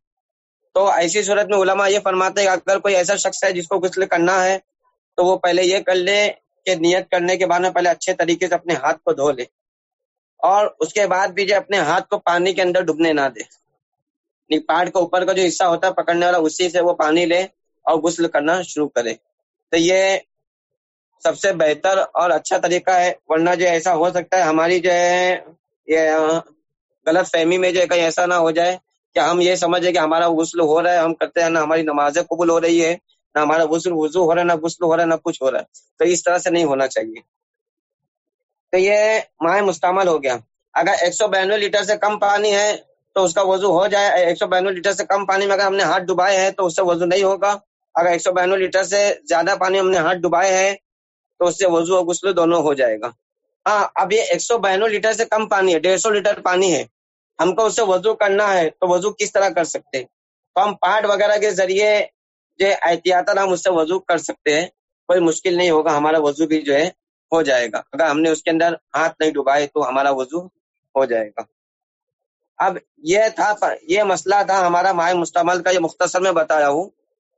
تو ایسی صورت میں علماء یہ فرماتے ہیں اگر کوئی ایسا شخص ہے جس کو غسل کرنا ہے تو وہ پہلے یہ کر لے کہ نیت کرنے کے بعد میں پہلے اچھے طریقے سے اپنے ہاتھ کو دھو لے اور اس کے بعد بھی جو اپنے ہاتھ کو پانی کے اندر ڈبنے نہ دے۔ پاٹ کا اوپر کا جو حصہ ہوتا ہے پکڑنے والا، اسی سے وہ پانی لے اور غسل کرنا شروع کرے تو یہ سب سے بہتر اور اچھا طریقہ ہے، ورنہ جو ایسا ہو سکتا ہے، ہماری جو ہے، یہ غلط فہمی میں جو کہیں ایسا نہ ہو جائے کہ ہم یہ سمجھے کہ ہمارا غسل ہو رہا ہے، ہم کرتے ہیں، نہ ہماری نمازیں قبول ہو رہی ہے، نہ ہمارا غسل وضو ہو رہا ہے، نہ غسل ہو رہا ہے، نہ کچھ ہو رہا ہے۔ تو اس طرح سے نہیں ہونا چاہیے۔ تو یہ ماہ مستعمل ہو گیا۔ اگر ایک سو بانوے لیٹر سے کم پانی ہے تو اس کا وضو ہو جائے، ایک سو بانوے لیٹر سے کم پانی میں اگر ہم نے ہاتھ ڈبائے ہیں تو اس سے وضو نہیں ہوگا۔ اگر ایک سو بانوے لیٹر سے زیادہ پانی ہم نے ہاتھ ڈبائے ہیں، تو اس سے وضو اور غسل دونوں ہو جائے گا۔ ہاں اب یہ ایک سو بہنو لیٹر سے کم پانی ہے، ڈیڑھ سو لیٹر پانی ہے۔ ہم کو اس سے وضو کرنا ہے، تو وضو کس طرح کر سکتے تو ہم پاٹ وغیرہ کے ذریعے جو احتیاط ہم اس سے وضو کر سکتے ہیں۔ کوئی مشکل نہیں ہوگا، ہمارا وضو بھی جو ہے ہو جائے گا۔ اگر ہم نے اس کے اندر ہاتھ نہیں ڈبائے، تو ہمارا وضو ہو جائے گا۔ اب یہ تھا، یہ مسئلہ تھا ہمارا ماہ مستعمل کا، یہ مختصر میں بتایا ہوں۔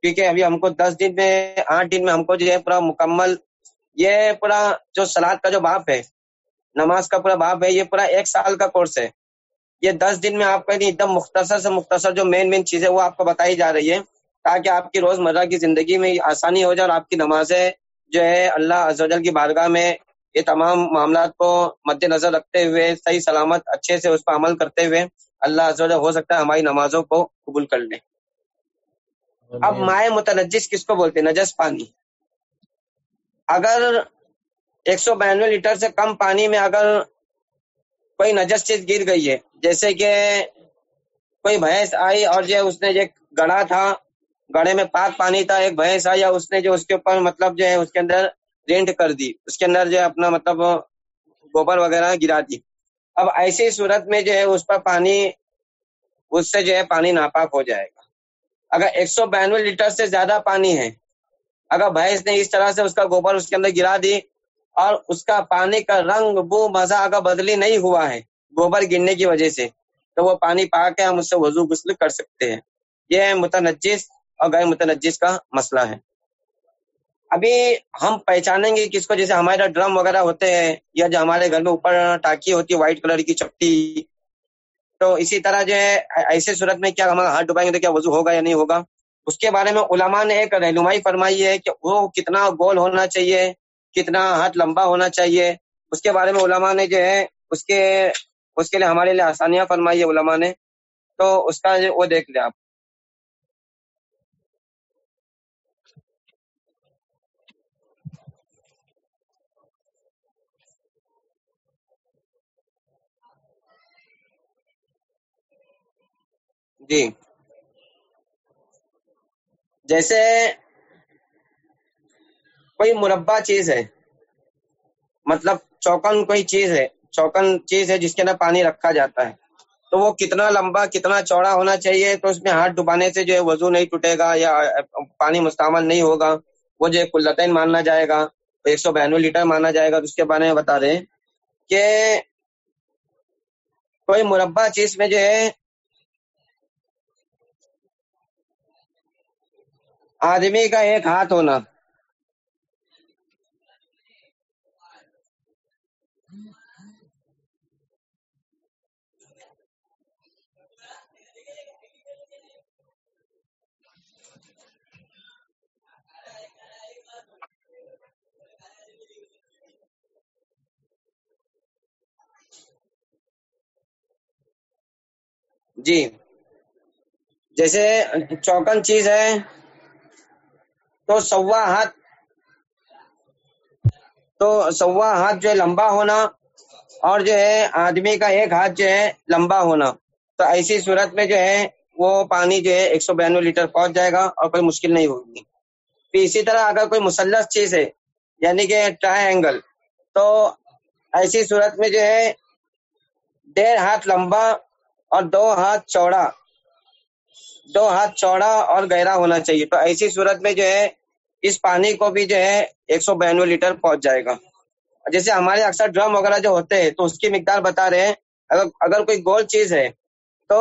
کیونکہ ابھی ہم کو دس دن میں، آٹھ دن میں ہم کو جو ہے پورا مکمل، یہ پورا جو سلاد کا جو باپ ہے، نماز کا پورا باپ ہے، یہ پورا ایک سال کا کورس ہے۔ یہ دس دن میں آپ کو یعنی ایک دم مختصر سے مختصر جو مین مین چیزیں وہ آپ کو بتائی جا رہی ہے تاکہ آپ کی روز مرہ کی زندگی میں آسانی ہو جائے اور آپ کی نمازیں جو ہے اللہ کی بارگاہ میں یہ تمام معاملات کو مد نظر رکھتے ہوئے، صحیح سلامت اچھے سے اس پر عمل کرتے ہوئے اللہ ہو سکتا ہے ہماری نمازوں کو قبول کر لیں اب مائع متنجس کس کو بولتے نجس پانی۔ اگر ایک سو بانوے لیٹر سے کم پانی میں اگر کوئی نجس چیز گر گئی ہے جیسے کہ کوئی بھینس آئی اور جو اس نے جو گڑا تھا گڑے میں پاک پانی تھا ایک بھینس آئی یا اس نے جو اس کے اوپر مطلب جو ہے اس کے اندر رینٹ کر دی۔ اس کے اندر جو ہے اپنا مطلب گوبر وغیرہ گرا دی۔ اب ایسی صورت میں جو ہے اس پر پانی اس سے جو ہے پانی ناپاک ہو جائے گا۔ اگر ایک سو بانوے لیٹر سے زیادہ پانی ہے، اگر بھینس نے اس طرح سے اس کا گوبر اس کے اندر گرا دی اور اس کا پانی کا رنگ بو مزہ اگر بدلی نہیں ہوا ہے گوبر گرنے کی وجہ سے، تو وہ پانی پا کے ہم اس سے وضو غسل کر سکتے ہیں۔ یہ متنجس اور غیر متنجس کا مسئلہ ہے۔ ابھی ہم پہچانیں گے کس کو، جیسے ہمارے ڈرم وغیرہ ہوتے ہیں یا جو ہمارے گھر میں اوپر ٹاکی ہوتی ہے وائٹ کلر کی چپٹی تو اسی طرح جو ہے ایسے صورت میں کیا ہم ہاتھ ڈبائیں گے تو کیا وضو ہوگا یا نہیں ہوگا؟ اس کے بارے میں علماء نے ایک رہنمائی فرمائی ہے کہ وہ کتنا گول ہونا چاہیے، کتنا ہاتھ لمبا ہونا چاہیے۔ اس کے بارے میں علماء نے جو ہے، اس کے اس کے لیے ہمارے لیے آسانیاں فرمائی ہے علماء نے۔ تو اس کا وہ دیکھ لیں آپ۔ جی۔ جیسے کوئی مربع چیز ہے مطلب چوکن کوئی چیز ہے، چوکن چیز ہے جس کے اندر پانی رکھا جاتا ہے، تو وہ کتنا لمبا، کتنا چوڑا ہونا چاہیے، تو اس میں ہاتھ ڈبانے سے جو ہے وضو نہیں ٹوٹے گا یا پانی مستعمل نہیں ہوگا، وہ جو کلتین ماننا جائے گا، ایک سو بانوے لیٹر مانا جائے گا، تو اس کے بارے میں بتا دیں کہ کوئی مربع چیز میں جو ہے آدمی کا ایک ہاتھ ہونا۔ جی۔ جیسے چوکن چیز ہے۔ تو سوا ہاتھ، تو سوا ہاتھ جو ہے لمبا ہونا اور جو ہے آدمی کا ایک ہاتھ جو ہے لمبا ہونا۔ تو ایسی صورت میں جو ہے وہ پانی جو ہے ایک سو بانوے لیٹر پہنچ جائے گا اور کوئی مشکل نہیں ہوگی۔ پھر اسی طرح اگر کوئی مسلس چیز ہے یعنی کہ ٹرائی اینگل تو ایسی صورت میں جو ہے ڈیڑھ ہاتھ لمبا اور دو ہاتھ چوڑا۔ دو ہاتھ چوڑا اور گہرا ہونا چاہیے۔ تو ایسی صورت میں جو ہے، اس پانی کو بھی جو ہے، ایک سو بانوے لیٹر پہنچ جائے گا۔ جیسے ہمارے اکثر ڈرم وغیرہ جو ہوتے ہیں، تو اس کی مقدار بتا رہے ہیں۔ اگر اگر کوئی گول چیز ہے، تو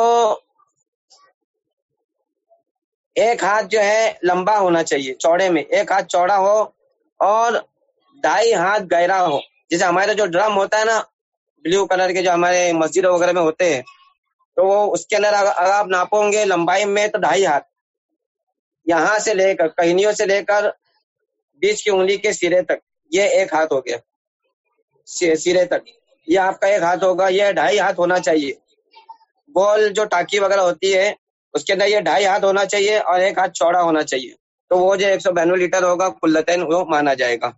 ایک ہاتھ جو ہے لمبا ہونا چاہیے، چوڑے میں۔ ایک ہاتھ چوڑا ہو اور ڈھائی ہاتھ گہرا ہو۔ جیسے ہمارے جو ڈرم ہوتا ہے نا بلو کلر کے جو ہمارے مسجد وغیرہ میں ہوتے ہیں تو وہ اس کے اندر اگر آپ ناپوں گے، لمبائی میں تو ڈھائی ہاتھ۔ یہاں سے لے کر، کہنیوں سے لے کر بیچ کی انگلی کے سرے تک، یہ ایک ہاتھ ہو گیا۔ سرے تک۔ یہ آپ کا ایک ہاتھ ہوگا، یہ ڈھائی ہاتھ ہونا چاہیے۔ گول جو ٹاکی وغیرہ ہوتی ہے، اس کے اندر یہ ڈھائی ہاتھ ہونا چاہیے اور ایک ہاتھ چوڑا ہونا چاہیے۔ تو وہ جو ایک سو بینو لیٹر ہوگا کلتین وہ مانا جائے گا۔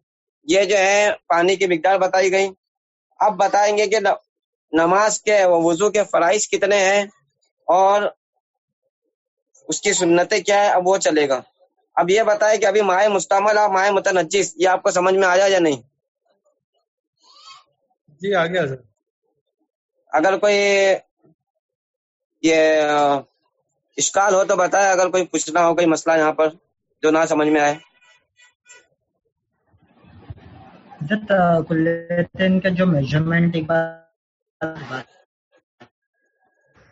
یہ جو ہے، پانی کی مقدار بتائی گئی۔ اب بتائیں گے کہ نماز کے وضو کے فرائض کتنے ہیں اور اس کی سنتیں کیا ہے اب وہ چلے گا۔ اب یہ بتائے کہ ابھی مائع مستعمل اور مائع متنجس یہ آپ کو سمجھ میں آیا یا نہیں؟ جی آ گیا سر۔ اگر کوئی یہ اشکال ہو تو بتائے اگر کوئی پوچھنا ہو کوئی مسئلہ یہاں پر جو نہ سمجھ میں آئے۔ کا جو میجرمنٹ ایک بار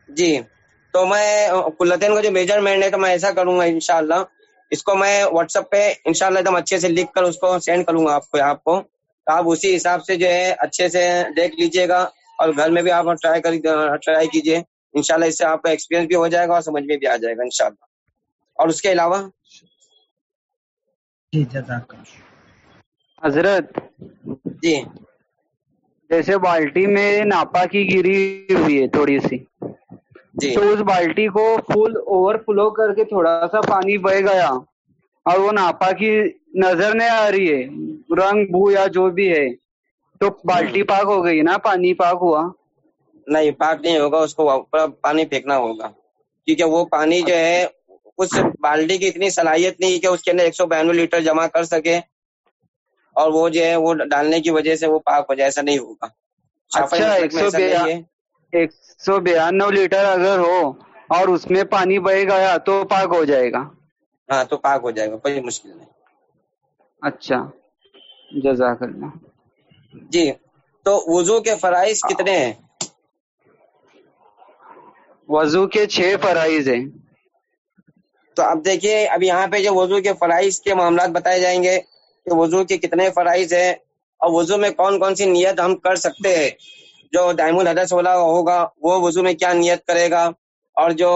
جی تو میں کلتین کا جو میجرمنٹ ہے تو میں ایسا کروں گا انشاءاللہ۔ اس کو میں واٹس ایپ پہ انشاءاللہ ایک دم اچھے سے لکھ کر اس کو سینڈ کروں گا آپ کو آپ کو۔ تو آپ اسی حساب سے جو ہے اچھے سے دیکھ لیجیے گا اور گھر میں بھی آپ ٹرائی کر ٹرائی کیجیے انشاءاللہ اس سے آپ کا ایکسپیرینس بھی ہو جائے گا اور سمجھ میں بھی آ جائے گا انشاءاللہ۔ اور اس کے علاوہ؟ جی حضرت۔ جی۔ جیسے بالٹی میں ناپا کی گری ہوئی ہے تھوڑی سی۔ جی۔ تو اس بالٹی کو فل اوور فلو کر کے تھوڑا سا پانی بہ گیا اور وہ ناپا کی نظر نہیں آ رہی ہے رنگ بو یا جو بھی ہے۔ تو بالٹی پاک ہو گئی نا پانی پاک ہوا۔ نہیں پاک نہیں ہوگا اس کو پانی پھینکنا ہوگا۔ کیونکہ وہ پانی جو ہے اس بالٹی کی اتنی صلاحیت نہیں کہ اس کے اندر ایک سو بانوے لیٹر جمع کر سکے۔ اور وہ جو ہے وہ ڈالنے کی وجہ سے وہ پاک ہو جائے ایسا نہیں ہوگا۔ اچھا ایک سو بیانوے لیٹر اگر ہو اور اس میں پانی بہ گیا تو پاک ہو جائے گا؟ ہاں تو پاک ہو جائے گا کوئی مشکل نہیں۔ اچھا جزاک اللہ۔ جی تو وضو کے فرائض کتنے ہیں؟ وضو کے چھ فرائض ہیں۔ تو اب دیکھیے اب یہاں پہ جو وضو کے فرائض کے معاملات بتائے جائیں گے۔ کہ وضو کے کتنے فرائض ہیں اور وضو میں کون کون سی نیت ہم کر سکتے ہیں؟ جو دائم الحدث والا ہوگا، وہ وضو میں کیا نیت کرے گا؟ اور جو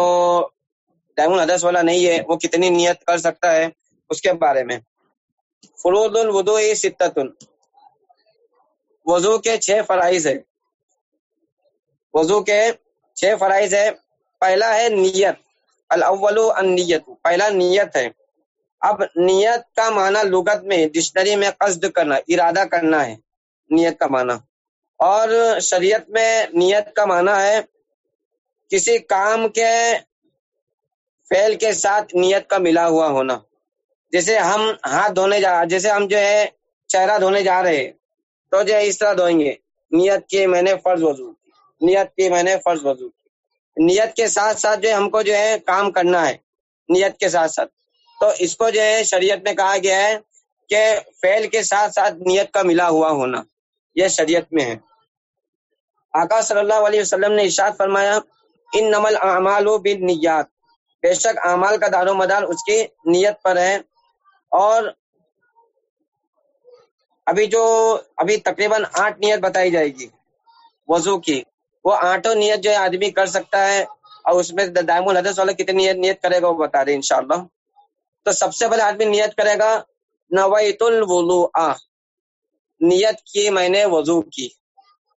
دائم الحدث والا نہیں ہے، وہ کتنی نیت کر سکتا ہے؟ اس کے بارے میں۔ فروض الوضو ستت وضو کے چھ فرائض ہے وضو کے چھ فرائض ہے پہلا ہے نیت۔ الاول النیت۔ پہلا نیت ہے۔ اب نیت کا معنی لغت میں ڈکشنری میں قصد کرنا، ارادہ کرنا ہے، نیت کا معنی۔ اور شریعت میں نیت کا معنی ہے کسی کام کے فعل کے ساتھ نیت کا ملا ہوا ہونا۔ جیسے ہم ہاتھ دھونے جا جیسے ہم جو ہے چہرہ دھونے جا رہے، تو جو ہے اس طرح دھوئیں گے۔ نیت کی میں نے فرض وضو کی، نیت کی میں نے فرض وضو کی۔ نیت کے ساتھ ساتھ جو ہے ہم کو جو ہے کام کرنا ہے، نیت کے ساتھ ساتھ۔ تو اس کو جو ہے شریعت میں کہا گیا ہے کہ فعل کے ساتھ ساتھ نیت کا ملا ہوا ہونا، یہ شریعت میں ہے۔ آقا صلی اللہ علیہ وسلم نے ارشاد فرمایا ان نمل اعمال و بن بے شک اعمال کا دار و مدار اس کی نیت پر ہے۔ اور ابھی جو ابھی تقریباً آٹھ نیت بتائی جائے گی، وضو کی۔ وہ آٹھوں نیت جو ہے آدمی کر سکتا ہے اور اس میں دائم الحدث والا کتنی نیت نیت کرے گا وہ بتا دیں انشاءاللہ۔ تو سب سے پہلے آدمی نیت کرے گا نویت الوضو نیت کی میں نے وضو کی۔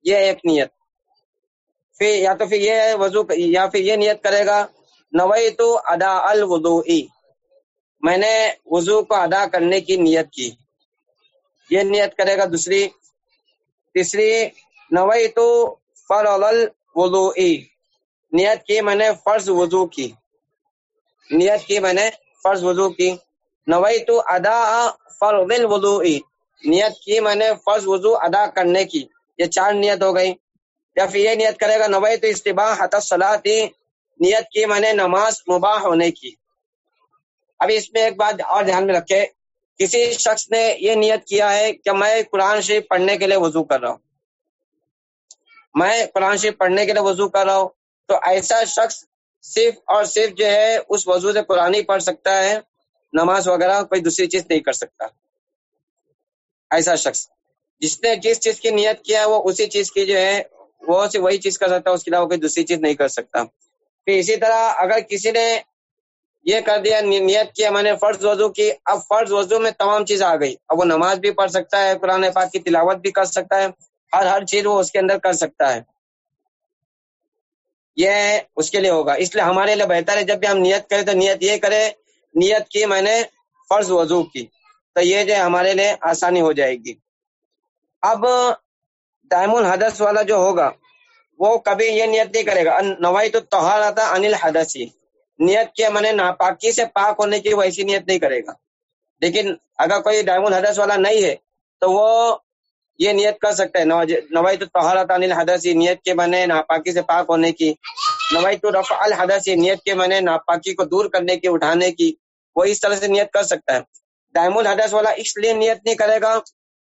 یہ ایک نیت۔ پھر یا تو پھر یہ وضو، یا پھر یہ نیت کرے گا نویت ادا الوضو میں نے وضو کو ادا کرنے کی نیت کی۔ یہ نیت کرے گا دوسری۔ تیسری نویت فرض الوضو نیت کی میں نے فرض وضو کی۔ نیت کی میں نے فرض وضو کی۔ نویت ادا فرض الوضو نیت کی میں نے فرض وضو ادا کرنے کی۔ یہ چار نیت ہو گئی۔ یا پھر یہ نیت کرے گا نوئی تو استباح صلاحی نیت کی میں نے نماز مباح ہونے کی۔ ابھی اس میں ایک بات اور دھیان میں رکھے کسی شخص نے یہ نیت کیا ہے کہ میں قرآن شریف پڑھنے کے لیے وضو کر رہا ہوں۔ میں قرآن شریف پڑھنے کے لیے وضو کر رہا ہوں۔ تو ایسا شخص صرف اور صرف جو ہے، اس وضو سے قرآن ہی پڑھ سکتا ہے، نماز وغیرہ کوئی دوسری چیز نہیں کر سکتا۔ ایسا شخص۔ جس نے جس چیز کی نیت کیا ہے، وہ اسی چیز کی جو ہے، وہ صرف وہی چیز کر سکتا ہے، اس کے علاوہ کوئی دوسری چیز نہیں کر سکتا۔ پھر اسی طرح اگر کسی نے یہ کر دیا، نیت کیا، میں نے فرض وضو کی، اب فرض وضو میں تمام چیز آ گئی۔ اب وہ نماز بھی پڑھ سکتا ہے، قرآن پاک کی تلاوت بھی کر سکتا ہے، ہر ہر چیز وہ اس کے اندر کر سکتا ہے۔ یہ اس کے لیے ہوگا۔ اس لیے ہمارے لیے بہتر ہے جب بھی ہم نیت کریں تو نیت یہ کرے نیت کی میں نے فرض وضو کی، تو یہ جو ہمارے لیے آسانی ہو جائے گی۔ اب دائم الحدث والا جو ہوگا، وہ کبھی یہ نیت نہیں کرے گا۔ نوائی تو توہار آتا انل حدثی نیت کیا میں نے ناپاکی سے پاک ہونے کی وہ ایسی نیت نہیں کرے گا۔ لیکن اگر کوئی دائم الحدث والا نہیں ہے، تو وہ یہ نیت کر سکتا ہے۔ نوائی تو توہارت انل حدثی نیت کے میں ناپاکی سے پاک ہونے کی۔ نوائی تو رفع الحدثی نیت کے میں ناپاکی کو دور کرنے کی، اٹھانے کی۔ وہ اس طرح سے نیت کر سکتا ہے۔ دائم الحدث والا اس لیے نیت نہیں کرے گا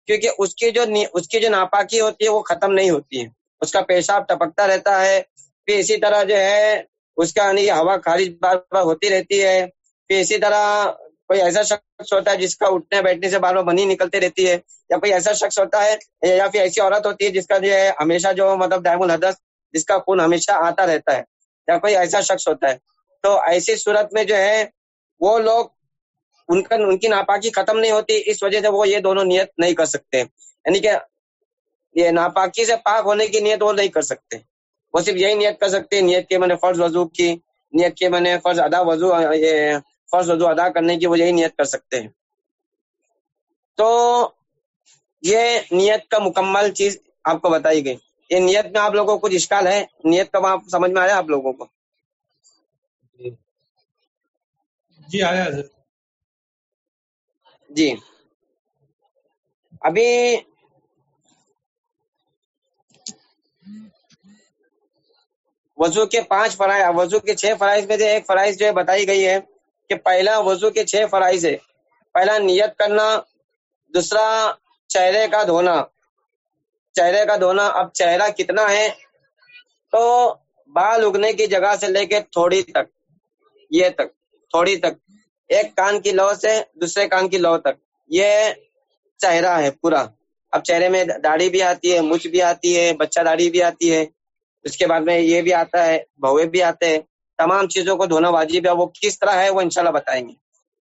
کیونکہ اس کی جو اس کی جو ناپاکی ہوتی ہے، وہ ختم نہیں ہوتی ہے۔ اس کا پیشاب ٹپکتا رہتا ہے۔ پھر اسی طرح جو ہے، اس کا یعنی ہوا خارج بار بار ہوتی رہتی ہے۔ پھر اسی طرح کوئی ایسا شخص ہوتا ہے جس کا اٹھنے بیٹھنے سے بار بار بنی نکلتی رہتی ہے، یا کوئی ایسا شخص ہوتا ہے، یا پھر ایسی عورت ہوتی ہے جس کا جو ہے ہمیشہ جو مطلب دائم الحدث، جس کا خون ہمیشہ آتا رہتا ہے، یا کوئی ایسا شخص ہوتا ہے۔ تو ایسی صورت میں جو ہے، وہ لوگ ان کا، ان کی ناپاکی ختم نہیں ہوتی، اس وجہ سے وہ یہ دونوں نیت نہیں کر سکتے۔ یعنی کہ یہ ناپاکی سے پاک ہونے کی نیت وہ نہیں کر سکتے۔ وہ صرف یہی نیت کر سکتے، نیت کے میں نے فرض وضو کی، نیت کے میں نے فرض ادا وضو، یہ فرض وضو ادا کرنے کی وہ یہی نیت کر سکتے ہیں۔ تو یہ نیت کا مکمل چیز آپ کو بتائی گئی۔ یہ نیت میں آپ لوگوں کو کچھ اشکال ہے؟ نیت کا وہاں سمجھ میں آیا آپ لوگوں کو؟ جی آیا جی۔ ابھی وضو کے پانچ فرائض وضو کے چھ فرائض میں سے ایک فرائض جو ہے بتائی گئی ہے۔ کہ پہلا وضو کے چھ فرائض ہے پہلا نیت کرنا، دوسرا چہرے کا دھونا۔ چہرے کا دھونا، اب چہرہ کتنا ہے؟ تو بال اگنے کی جگہ سے لے کے تھوڑی تک، یہ تک، تھوڑی تک۔ ایک کان کی لو سے دوسرے کان کی لو تک۔ یہ چہرہ ہے پورا۔ اب چہرے میں داڑھی بھی آتی ہے، مچھ بھی آتی ہے، بچہ داڑھی بھی آتی ہے۔ اس کے بعد میں یہ بھی آتا ہے، بہوے بھی آتے ہیں۔ تمام چیزوں کو دھونا واجب ہے، وہ کس طرح ہے وہ انشاءاللہ بتائیں گے۔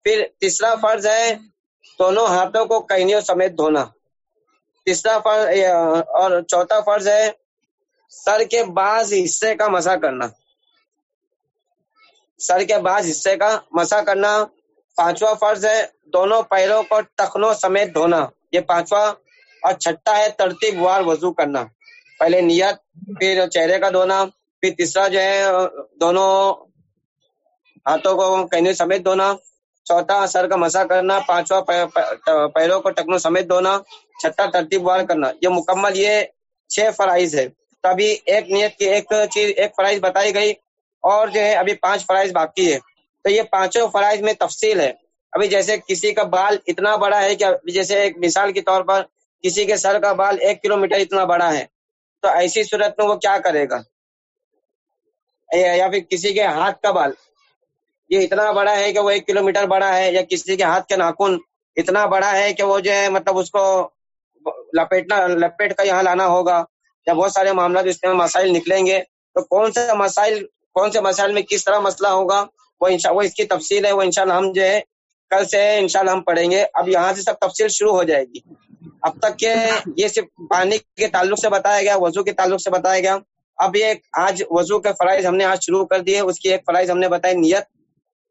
پھر تیسرا فرض ہے دونوں ہاتھوں کو کہنیوں سمیت دھونا۔ تیسرا فرض، اور چوتھا فرض ہے سر کے بعض حصے کا مسا کرنا۔ سر کے بعض حصے کا مسا کرنا۔ پانچواں فرض ہے دونوں پیروں کو ٹخنوں سمیت دھونا۔ یہ پانچواں اور چھٹا ہے ترتیب وار وضو کرنا۔ پہلے نیت، پھر چہرے کا دھونا۔ پھر تیسرا جو ہے، دونوں ہاتھوں کو کہنے سمیت دھونا، چوتھا سر کا مسا کرنا، پانچواں پیروں کو ٹکنوں سمیت دھونا، چھٹا ترتیب وار کرنا۔ یہ مکمل یہ چھ فرائض ہے۔ تو ابھی ایک نیت کی ایک چیز، ایک فرائض بتائی گئی اور جو ہے ابھی پانچ فرائض باقی ہے۔ تو یہ پانچوں فرائض میں تفصیل ہے۔ ابھی جیسے کسی کا بال اتنا بڑا ہے کہ جیسے ایک مثال کے طور پر کسی کے سر کا بال ایک کلو میٹر اتنا بڑا ہے، تو ایسی صورت میں وہ کیا کرے گا؟ یا پھر کسی کے ہاتھ کا بال۔ یہ اتنا بڑا ہے کہ وہ ایک کلو میٹر بڑا ہے یا کسی کے ہاتھ کے ناخن اتنا بڑا ہے کہ وہ جو ہے مطلب اس کو لپیٹنا لپیٹ کر یہاں لانا ہوگا۔ یا بہت سارے معاملات اس میں مسائل نکلیں گے۔ تو کون سے مسائل کون سے مسائل میں کس طرح مسئلہ ہوگا؟ وہ انشاء وہ اس کی تفصیل ہے۔ وہ انشاءاللہ ہم جو ہے کل سے انشاءاللہ ہم پڑھیں گے۔ اب یہاں سے سب تفصیل شروع ہو جائے گی۔ اب تک کہ یہ صرف پانی کے تعلق سے بتایا گیا، وضو کے تعلق سے بتایا گیا۔ اب یہ آج وضو کے فرائض ہم نے آج شروع کر دیے، اس کی ایک فرائض ہم نے بتائی، نیت۔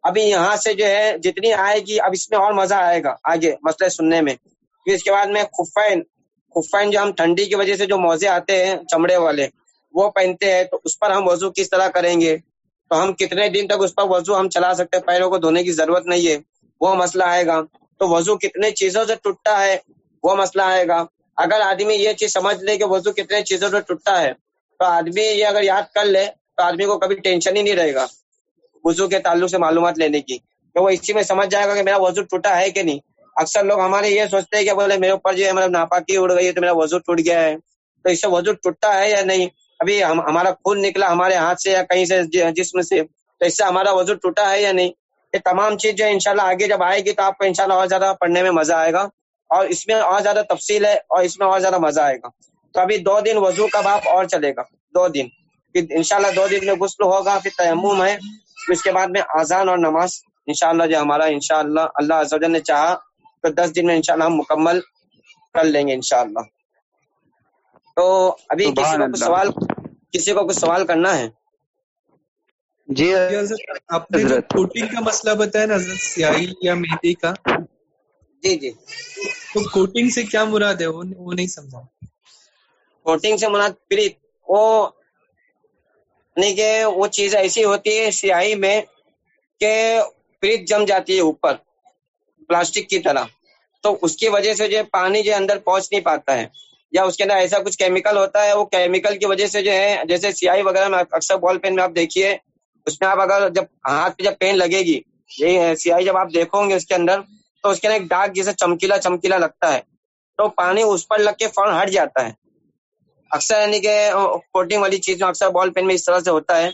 ابھی یہاں سے جو ہے جتنی آئے گی، اب اس میں اور مزہ آئے گا آگے مسئلے سننے میں۔ پھر اس کے بعد میں خفین خفین جو ہم ٹھنڈی کی وجہ سے جو موزے آتے ہیں، چمڑے والے، وہ پہنتے ہیں۔ تو اس پر ہم وضو کس طرح کریں گے؟ تو ہم کتنے دن تک اس پر وضو ہم چلا سکتے ہیں؟ پیروں کو دھونے کی ضرورت نہیں ہے۔ وہ مسئلہ آئے گا۔ تو وضو کتنے چیزوں سے ٹوٹتا ہے، وہ مسئلہ آئے گا۔ اگر آدمی یہ چیز سمجھ لے کہ وضو کتنے چیزوں سے ٹوٹتا ہے تو آدمی یہ اگر یاد کر لے تو آدمی کو کبھی ٹینشن ہی نہیں رہے گا وضو کے تعلق سے معلومات لینے کی۔ کہ وہ اسی میں سمجھ جائے گا کہ میرا وضو ٹوٹا ہے کہ نہیں۔ اکثر لوگ ہمارے یہ سوچتے ہیں کہ بولے میرے اوپر جو ہے مطلب ناپاکی اڑ گئی ہے تو میرا وضو ٹوٹ گیا ہے۔ تو اس سے وضو ٹوٹتا ہے یا نہیں؟ ابھی ہم ہمارا خون نکلا ہمارے ہاتھ سے یا کہیں سے جسم سے۔ تو اس سے ہمارا وضو ٹوٹا ہے یا نہیں؟ یہ تمام چیز جو ہے انشاءاللہ آگے جب آئے گی تو آپ کو انشاءاللہ اور زیادہ پڑھنے میں مزہ آئے گا۔ اور اس میں اور زیادہ تفصیل ہے اور اس میں اور زیادہ مزہ آئے گا۔ تو ابھی دو دن وضو کا باپ اور چلے گا؟ دو دن۔ پھر انشاءاللہ دو دن میں غسل ہوگا پھر تیمم ہے اس کے بعد میں اذان اور نماز۔ انشاءاللہ جو ہمارا انشاءاللہ اللہ عز و جل نے چاہا تو دس دن میں انشاءاللہ ہم مکمل کر لیں گے انشاءاللہ۔ تو ابھی کسی کو سوال کسی کو کچھ سوال کرنا ہے؟ جی جی آپ نے جو کوٹنگ کا مسئلہ بتایا نا حضرت سیاہی یا مہندی کا۔ جی جی۔ تو کوٹنگ سے کیا مراد ہے؟ وہ نہیں سمجھا۔ کوٹنگ سے مراد پریت وہ یعنی کہ وہ چیز ایسی ہوتی ہے سیاہی میں کہ پریت جم جاتی ہے اوپر، پلاسٹک کی طرح۔ تو اس کی وجہ سے جو پانی جو اندر پہنچ نہیں پاتا ہے۔ یا اس کے اندر ایسا کچھ کیمیکل ہوتا ہے، وہ کیمیکل کی وجہ سے جو ہے، جیسے سیاہی وغیرہ میں اکثر بال پین میں آپ دیکھیے، اس میں آپ اگر جب ہاتھ پہ جب پین لگے گی یہ سیاہی جب آپ دیکھو گے اس کے اندر، تو اس کے اندر ایک داغ جیسے چمکیلا چمکیلا لگتا ہے۔ تو پانی اس پر لگ کے فوراً ہٹ جاتا ہے۔ اکثر یعنی کہ کوٹنگ والی چیز میں اکثر بال پین میں اس طرح سے ہوتا ہے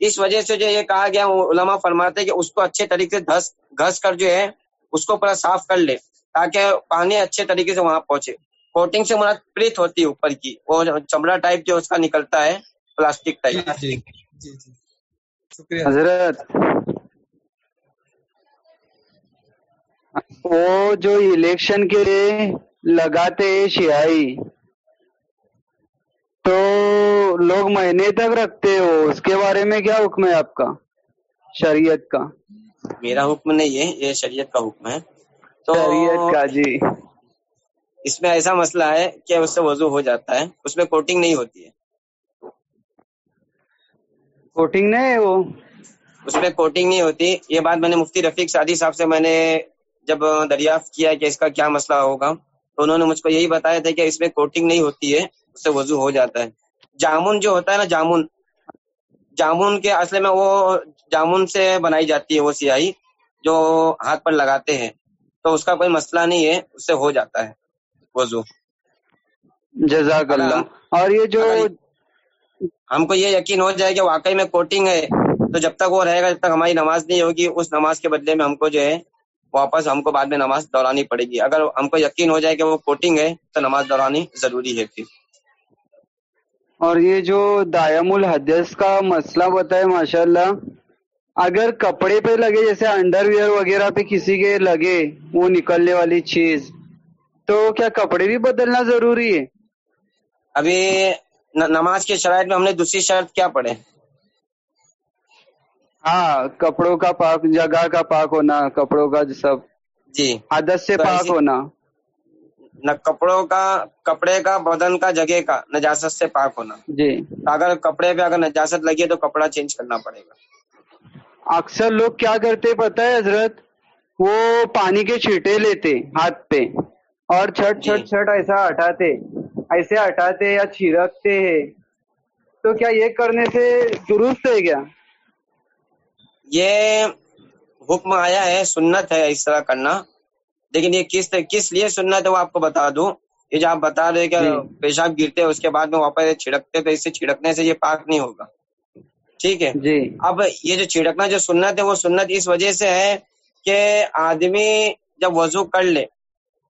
اس وجہ سے جو یہ کہا گیا وہ علماء فرماتے کہ اس کو اچھے طریقے سے دھس گھس کر جو ہے اس کو پورا صاف کر لے تاکہ پانی اچھے طریقے سے وہاں پہنچے۔ کوٹنگ سے مراد پریت ہوتی ہے اوپر کی وہ چمڑا ٹائپ جو اس کا نکلتا ہے پلاسٹک جی ٹائپ جی جی جی۔ شکریہ۔ حضرت وہ جو الیکشن کے لیے لگاتے سیاہی تو لوگ مہینے تک رکھتے ہو اس کے بارے میں کیا حکم ہے آپ کا؟ شریعت کا۔ میرا حکم نہیں ہے یہ شریعت کا حکم ہے۔ تو شریعت کا جی۔ اس میں ایسا مسئلہ ہے کہ اس سے وضو ہو جاتا ہے اس میں کوٹنگ نہیں ہوتی ہے۔ کوٹنگ نہیں ہے وہ؟ اس میں کوٹنگ نہیں ہوتی۔ یہ بات میں نے مفتی رفیق سعدی صاحب سے میں نے جب دریافت کیا کہ اس کا کیا مسئلہ ہوگا تو انہوں نے مجھ کو یہی بتایا تھا کہ اس میں کوٹنگ نہیں ہوتی ہے۔ سے وضو ہو جاتا ہے۔ جامن جو ہوتا ہے نا جامن جامن کے اصل میں وہ جامن سے بنائی جاتی ہے وہ سیاہی جو ہاتھ پر لگاتے ہیں۔ تو اس کا کوئی مسئلہ نہیں ہے اس سے ہو جاتا ہے وضو۔ جزاک اللہ۔ اور یہ جو ہم کو یہ یقین ہو جائے کہ واقعی میں کوٹنگ ہے تو جب تک وہ رہے گا جب تک ہماری نماز نہیں ہوگی اس نماز کے بدلے میں ہم کو جو ہے واپس ہم کو بعد میں نماز دورانی پڑے گی۔ اگر ہم کو یقین ہو جائے کہ وہ کوٹنگ ہے تو نماز دورانی ضروری ہے پھر۔ اور یہ جو دائم الحدث کا مسئلہ بتائے ماشاء اللہ اگر کپڑے پہ لگے جیسے انڈر ویئر وغیرہ پہ کسی کے لگے وہ نکلنے والی چیز تو کیا کپڑے بھی بدلنا ضروری ہے؟ ابھی نماز کے شرائط میں ہم نے دوسری شرط کیا پڑھے؟ ہاں کپڑوں کا پاک جگہ کا پاک ہونا کپڑوں کا سب جی۔ حدث سے پاک ہونا۔ نہ کپڑوں کا کپڑے کا بدن کا جگہ کا نجاست سے پاک ہونا۔ جی۔ اگر کپڑے پہ اگر نجاست لگی ہے تو کپڑا چینج کرنا پڑے گا۔ اکثر لوگ کیا کرتے پتہ ہے حضرت؟ وہ پانی کے چھیٹے لیتے ہاتھ پہ اور چھٹ جی۔ چھٹ چھٹ ایسا ہٹاتے ایسے ہٹاتے یا چھڑکتے ہیں۔ تو کیا یہ کرنے سے درست ہے کیا؟ یہ حکم آیا ہے سنت ہے اس طرح کرنا۔ لیکن یہ کس کس لیے سنت ہے وہ آپ کو بتا دوں۔ یہ جو آپ بتا رہے کہ جی۔ پیشاب گرتے اس کے بعد میں واپس چھڑکتے تو اس سے چھڑکنے سے یہ پاک نہیں ہوگا۔ ٹھیک ہے؟ جی۔ اب یہ جو چھڑکنا جو سنت ہے وہ سنت اس وجہ سے ہے کہ آدمی جب وضو کر لے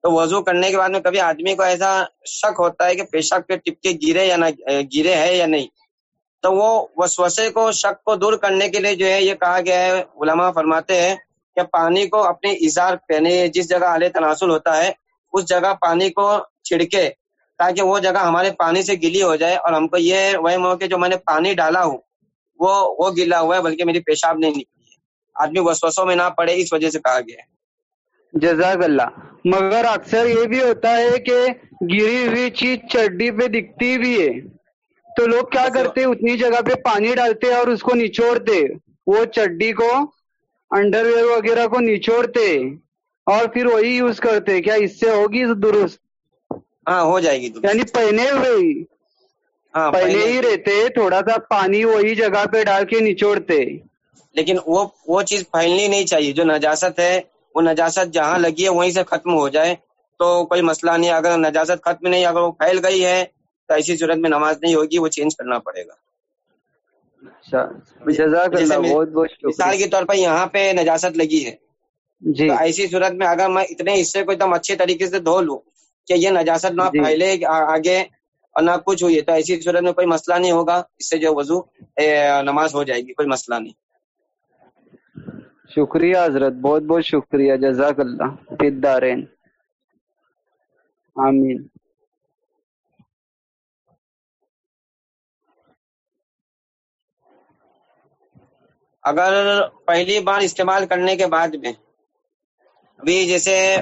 تو وضو کرنے کے بعد میں کبھی آدمی کو ایسا شک ہوتا ہے کہ پیشاب کے ٹپکے گرے یا نہ گرے ہے یا نہیں۔ تو وہ وسوسے کو شک کو دور کرنے کے لیے جو ہے یہ کہا گیا ہے علماء فرماتے ہیں کہ پانی کو اپنی اظہار یعنی جس جگہ علیہ تناسل ہوتا ہے اس جگہ پانی کو چھڑکے تاکہ وہ جگہ ہمارے پانی سے گلی ہو جائے اور ہم کو یہ وہم ہو کہ جو میں نے پانی ڈالا ہوں وہ وہ گلا ہوا ہے بلکہ میری پیشاب نہیں نکلی ہے۔ آدمی وسوسوں میں نہ پڑے اس وجہ سے کہا گیا ہے۔ جزاک اللہ۔ مگر اکثر یہ بھی ہوتا ہے کہ گری ہوئی چیز چڈی پہ دکھتی بھی ہے۔ تو لوگ کیا ایسے کرتے اتنی جگہ پہ پانی ڈالتے اور اس کو نچوڑتے وہ چڈی کو انڈر ویئر وغیرہ کو نچوڑتے اور پھر وہی یوز کرتے کیا اس سے ہوگی درست؟ ہاں ہو جائے گی یعنی پہنے ہوئے ہاں پہلے پہلے ہی رہتے تھوڑا سا پانی وہی جگہ پہ ڈال کے نچوڑتے۔ لیکن وہ وہ چیز پھیلنی نہیں چاہیے۔ جو نجاست ہے وہ نجاست جہاں لگی ہے وہیں سے ختم ہو جائے۔ تو کوئی مسئلہ نہیں اگر نجاست ختم نہیں اگر وہ پھیل گئی ہے تو ایسی صورت میں نماز نہیں ہوگی وہ چینج کرنا پڑے گا اچھا جزاک جیسے اللہ می- بہت بہت مثال کے طور پر یہاں پہ نجاست لگی ہے۔ جی۔ ایسی صورت میں اگر میں اتنے حصے کو ایک دم اچھے طریقے سے دھو لوں کہ یہ نجاست نہ جی۔ پھیلے آگے اور نہ کچھ ہوئی تو ایسی صورت میں کوئی مسئلہ نہیں ہوگا۔ اس سے جو وضو نماز ہو جائے گی کوئی مسئلہ نہیں۔ شکریہ حضرت بہت بہت شکریہ جزاک اللہ آمین۔ اگر پہلی بار استعمال کرنے کے بعد میں ابھی جیسے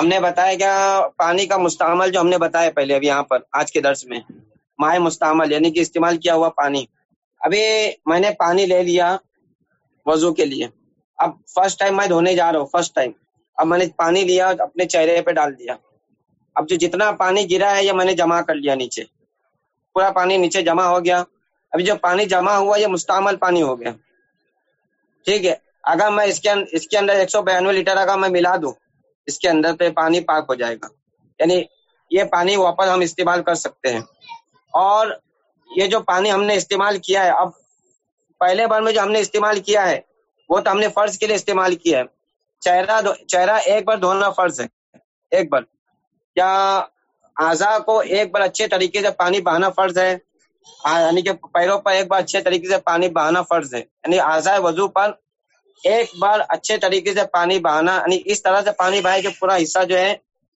ہم نے بتایا کیا پانی کا مستعمل جو ہم نے بتایا پہلے ابھی یہاں پر آج کے درس میں مائع مستعمل یعنی کہ استعمال کیا ہوا پانی۔ ابھی میں نے پانی لے لیا وضو کے لیے۔ اب فرسٹ ٹائم میں دھونے جا رہا ہوں فرسٹ ٹائم اب میں نے پانی لیا، اپنے چہرے پہ ڈال دیا۔ اب جو جتنا پانی گرا ہے، یہ میں نے جمع کر لیا نیچے۔ پورا پانی نیچے جمع ہو گیا۔ ابھی جو پانی جمع ہوا، یہ مستعمل پانی ہو گیا۔ ٹھیک ہے، اگر میں اس کے اس کے اندر ایک سو بیانوے لیٹر اگر میں ملا دوں، اس کے اندر تو یہ پانی پاک ہو جائے گا۔ یعنی یہ پانی واپس ہم استعمال کر سکتے ہیں۔ اور یہ جو پانی ہم نے استعمال کیا ہے، اب پہلے بار میں جو ہم نے استعمال کیا ہے، وہ تو ہم نے فرض کے لیے استعمال کیا ہے۔ چہرہ چہرہ ایک بار دھونا فرض ہے۔ ایک بار۔ یا اعضا کو ایک بار اچھے طریقے سے پانی بہانا فرض ہے۔ ہاں، یعنی کہ پیروں پر ایک بار اچھے طریقے سے پانی بہانا فرض ہے۔ یعنی اعضاء وضو پر ایک بار اچھے طریقے سے پانی بہانا یعنی اس طرح سے پانی بہے کہ پورا حصہ جو ہے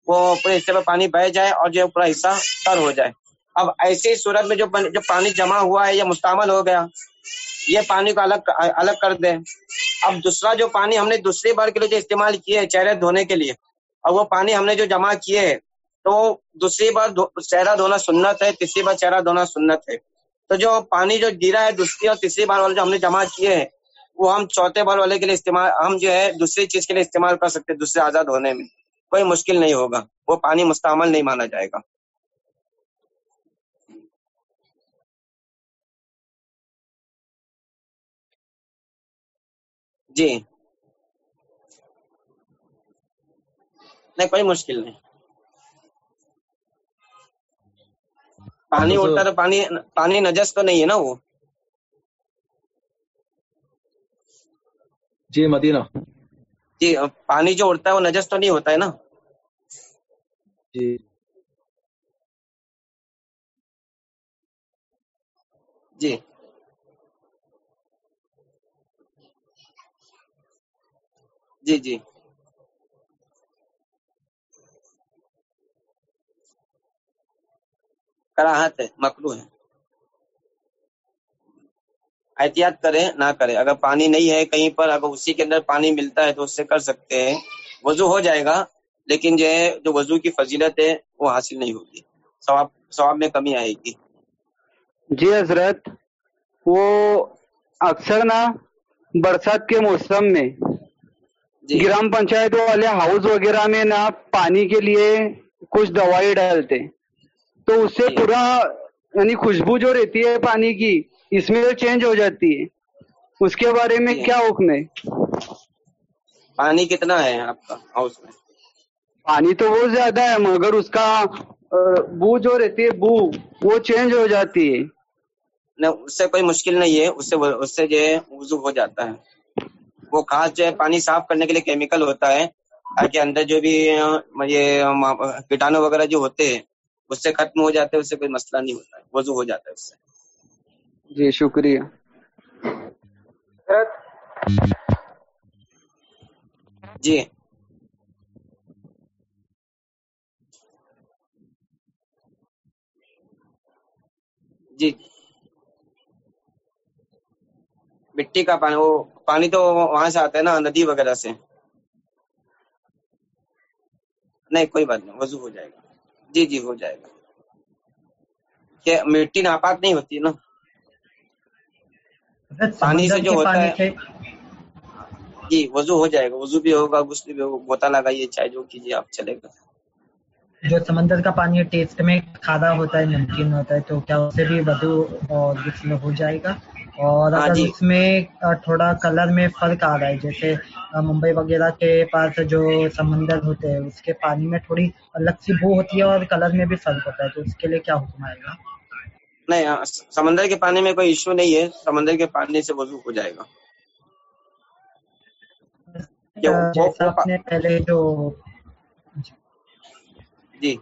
وہ پورے حصے پہ پانی بہ جائے اور جو ہے پورا حصہ تر ہو جائے۔ اب ایسی صورت میں جو جو پانی جمع ہوا ہے، یہ مستعمل ہو گیا۔ یہ پانی کو الگ الگ کر دیں۔ اب دوسرا جو پانی ہم نے دوسری بار کے لیے جو استعمال کیے ہے چہرے دھونے کے لیے، اور وہ پانی ہم نے جو جمع کیے ہے تو دوسری بار چہرہ دھونا سنت ہے، تیسری بار چہرہ دھونا سنت ہے۔ تو جو پانی جو گرا ہے دوسری اور تیسری بار والے جو ہم نے جمع کیے ہیں، وہ ہم چوتھے بار والے کے لیے استعمال ہم جو ہے دوسری چیز کے لیے استعمال کر سکتے دوسرے آزاد ہونے میں۔ کوئی مشکل نہیں ہوگا۔ وہ پانی مستعمل نہیں مانا جائے گا۔ جی۔ نہیں، کوئی مشکل نہیں۔ پانی اڑتا تو پانی پانی نجس تو نہیں ہے نا وہ؟ جی مدینہ۔ جی پانی جو اڑتا ہے وہ نجس تو نہیں ہوتا ہے نا؟ جی۔ جی۔ جی جی۔ کراہت ہے مکرو ہے۔ احتیاط کرے نہ کرے اگر پانی نہیں ہے کہیں پر اگر اسی کے اندر پانی ملتا ہے تو اس سے کر سکتے ہیں۔ وضو ہو جائے گا لیکن جو ہے جو وضو کی فضیلت ہے وہ حاصل نہیں ہوگی۔ ثواب ثواب میں کمی آئے گی۔ جی حضرت وہ اکثر نا برسات کے موسم میں جی۔ گرام پنچایتوں والے ہاؤس وغیرہ میں نا پانی کے لیے کچھ دوائی ڈالتے۔ تو اس سے پورا یعنی خوشبو جو رہتی ہے پانی کی اس میں چینج ہو جاتی ہے۔ اس کے بارے میں کیا حکم ہے؟ پانی کتنا ہے آپ کا ہاؤس میں؟ پانی تو وہ زیادہ ہے مگر اس کا بو جو رہتی ہے بو وہ چینج ہو جاتی ہے۔ نہ اس سے کوئی مشکل نہیں ہے اس سے اس سے جو ہے وضو ہو جاتا ہے۔ وہ خاص جو ہے پانی صاف کرنے کے لیے کیمیکل ہوتا ہے تاکہ اندر جو بھی یہ کٹانو وغیرہ جو ہوتے ہیں اس سے ختم ہو جاتا ہے اس سے کوئی مسئلہ نہیں ہوتا ہے وضو ہو جاتا ہے اس سے۔ جی شکریہ۔ جی۔ جی۔ مٹی کا پانی وہ پانی تو وہاں سے آتا ہے نا ندی وغیرہ سے۔ نہیں کوئی بات نہیں وضو ہو جائے گا۔ جی جی ہو جائے گا۔ مٹی ناپاک نہیں ہوتی نا۔ اچھا، پانی سے جو ہوتا ہے۔ جی وضو ہو جائے گا وضو بھی ہوگا غسل بھی ہوگا گوتا لگائیے چائے جو کیجیے آپ چلے گا۔ جو سمندر کا پانی ٹیسٹ میں کھادا ہوتا ہے نمکین ہوتا ہے تو کیا اسے بھی بدو اور غسل ہو جائے گا؟ اور اگر ہاں جی۔ اس میں تھوڑا کلر میں فرق آ رہا ہے جیسے ممبئی وغیرہ کے پاس جو سمندر ہوتے ہیں اس کے پانی میں تھوڑی الگ سی بو ہوتی ہے اور کلر میں بھی فرق ہوتا ہے تو اس کے لیے کیا حکم آئے گا؟ نہیں ہاں، سمندر کے پانی میں کوئی ایشو نہیں ہے سمندر کے پانی سے وضو ہو جائے گا۔ جیسا آپ نے پہلے جو جی۔, جی۔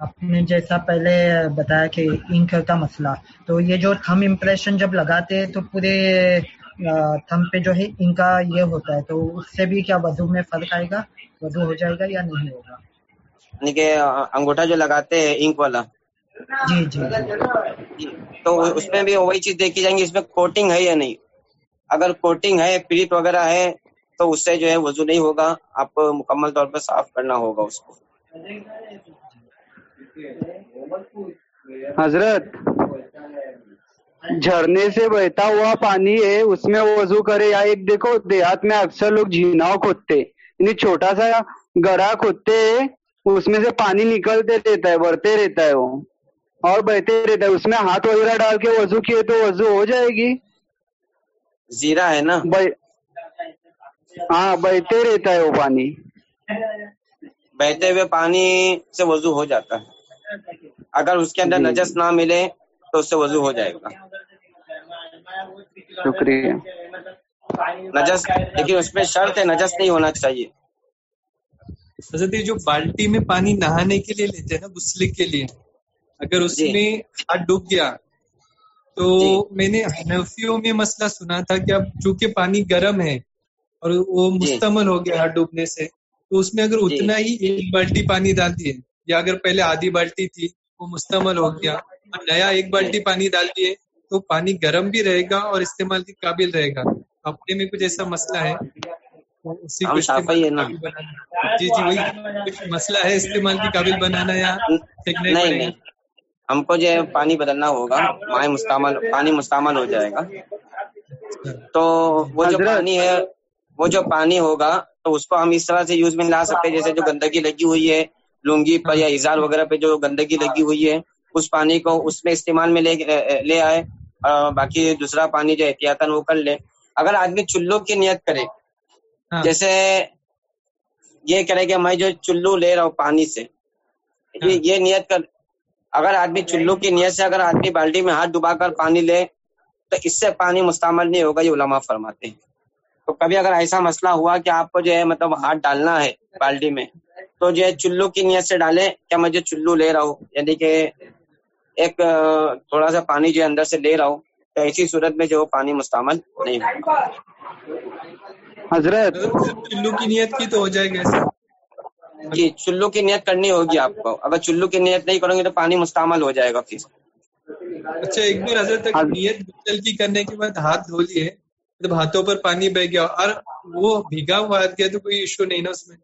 آپ نے جیسا پہلے بتایا کہ انک کا مسئلہ۔ تو یہ جو تھم امپریشن جب لگاتے تو پورے تھم پہ جو ہے ان کا یہ ہوتا ہے۔ تو اس سے بھی کیا وضو میں فرق آئے گا؟ وضو ہو جائے گا یا نہیں ہوگا؟ یعنی کہ انگوٹھا جو لگاتے ہیں انک والا۔ جی جی, جی۔ تو اس میں بھی وہی چیز دیکھی جائیں گی اس میں کوٹنگ ہے یا نہیں؟ اگر کوٹنگ ہے پلیٹ وغیرہ ہے تو اس سے جو ہے وضو نہیں ہوگا۔ آپ کو مکمل طور پہ صاف کرنا ہوگا اس کو۔ حضرت جھرنے سے بہتا ہوا پانی ہے اس میں وضو کرے یا ایک دیکھو دیہات میں اکثر لوگ جھینا کھودتے یعنی چھوٹا سا گرا کھودتے اس میں سے پانی نکلتے رہتا ہے بڑھتے رہتا ہے وہ اور بہتے رہتا ہے۔ اس میں ہاتھ وغیرہ ڈال کے وضو کیے تو وضو ہو جائے گی۔ زیرہ ہے نا؟ ہاں بہتے رہتا ہے وہ پانی۔ بہتے ہوئے پانی سے وضو ہو جاتا ہے۔ اگر اس کے اندر جی، نجس جی۔ نہ ملے تو اس سے وضو ہو جائے گا۔ شکریہ۔ نجس لیکن اس میں شرط ہے نجس نہیں ہونا چاہیے۔ حضرت جو بالٹی میں پانی نہانے کے لیے لیتے ہیں نا غسلے کے لیے اگر اس جی۔ میں ہاتھ ڈوب گیا تو میں نے حنفیوں میں مسئلہ سنا تھا کہ اب چونکہ پانی گرم ہے اور وہ مستمل ہو گیا ہاتھ ڈوبنے سے تو اس میں اگر اتنا ہی ایک بالٹی پانی ڈال دیے یا اگر پہلے آدھی بالٹی تھی وہ مستعمل ہو گیا۔ اور نیا ایک بالٹی پانی ڈال دیے تو پانی گرم بھی رہے گا اور استعمال کے قابل رہے گا۔ اپنے میں کچھ ایسا مسئلہ ہے؟ جی جی وہی۔ مسئلہ ہے استعمال کے قابل بنانا یا ہم کو جو ہے پانی بدلنا ہوگا۔ مائع مستعمل پانی مستعمل ہو جائے گا۔ تو وہ جو پانی ہے وہ جو پانی ہوگا تو اس کو ہم اس طرح سے یوز میں لا سکتے جیسے جو گندگی لگی ہوئی ہے۔ لنگی پر یا ازار وغیرہ پہ جو گندگی لگی ہوئی ہے اس پانی کو اس میں استعمال میں لے لے آئے باقی دوسرا پانی جو احتیاط وہ کر لے۔ اگر آدمی چلو کی نیت کرے ہاں۔ جیسے یہ کرے کہ میں جو چلو لے رہا ہوں پانی سے ہاں۔ یہ نیت کر اگر آدمی چلو کی نیت سے اگر آدمی بالٹی میں ہاتھ ڈبا کر پانی لے تو اس سے پانی مستعمل نہیں ہوگا یہ علماء فرماتے ہیں۔ تو کبھی اگر ایسا مسئلہ ہوا کہ آپ کو جو ہے مطلب ہاتھ ڈالنا ہے بالٹی میں تو جو ہے چلو کی نیت سے ڈالیں کیا میں جو چلو لے رہا ہوں؟ یعنی کہ ایک تھوڑا سا پانی جو اندر سے لے رہا ہوں تو ایسی صورت میں جو پانی مستعمل نہیں ہوگا۔ حضرت چلو کی نیت کی تو ہو جائے گا جی چلو کی نیت کرنی ہوگی آپ کو۔ اگر چلو کی نیت نہیں کریں گے تو پانی مستعمل ہو جائے گا پھر۔ اچھا ایک بار حضرت نیت غسل کی کرنے کے بعد ہاتھ دھو لیے جب ہاتھوں پر پانی بہ گیا اور وہ بھیگا ہوا گیا تو کوئی ایشو نہیں نا اس میں۔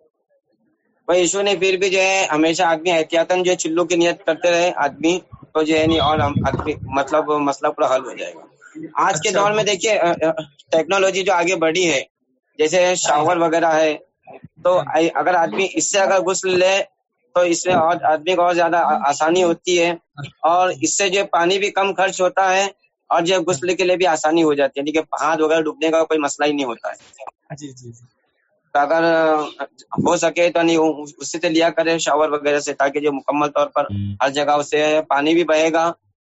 پر یشو نے پھر بھی جو ہے ہمیشہ آدمی احتیاط جو ہے چلو کی نیت کرتے رہے آدمی تو جو ہے نہیں اور مطلب مسئلہ پورا حل ہو جائے گا۔ آج کے اچھا۔ دور میں دیکھیے ٹیکنالوجی جو آگے بڑھی ہے جیسے شاور وغیرہ ہے تو اگر آدمی اس سے اگر غسل لے تو اس میں اور آدمی کو اور زیادہ آسانی ہوتی ہے۔ اور اس سے جو پانی بھی کم خرچ ہوتا ہے اور جو غسل کے لیے بھی آسانی ہو جاتی ہے۔ یعنی کہ ہاتھ وغیرہ ڈوبنے کا کوئی مسئلہ ہی نہیں ہوتا ہے۔ اچھا، اچھا، اگر ہو سکے تو نہیں اس سے لیا کرے شاور وغیرہ سے تاکہ جو مکمل طور پر ہر جگہ اسے پانی بھی بہے گا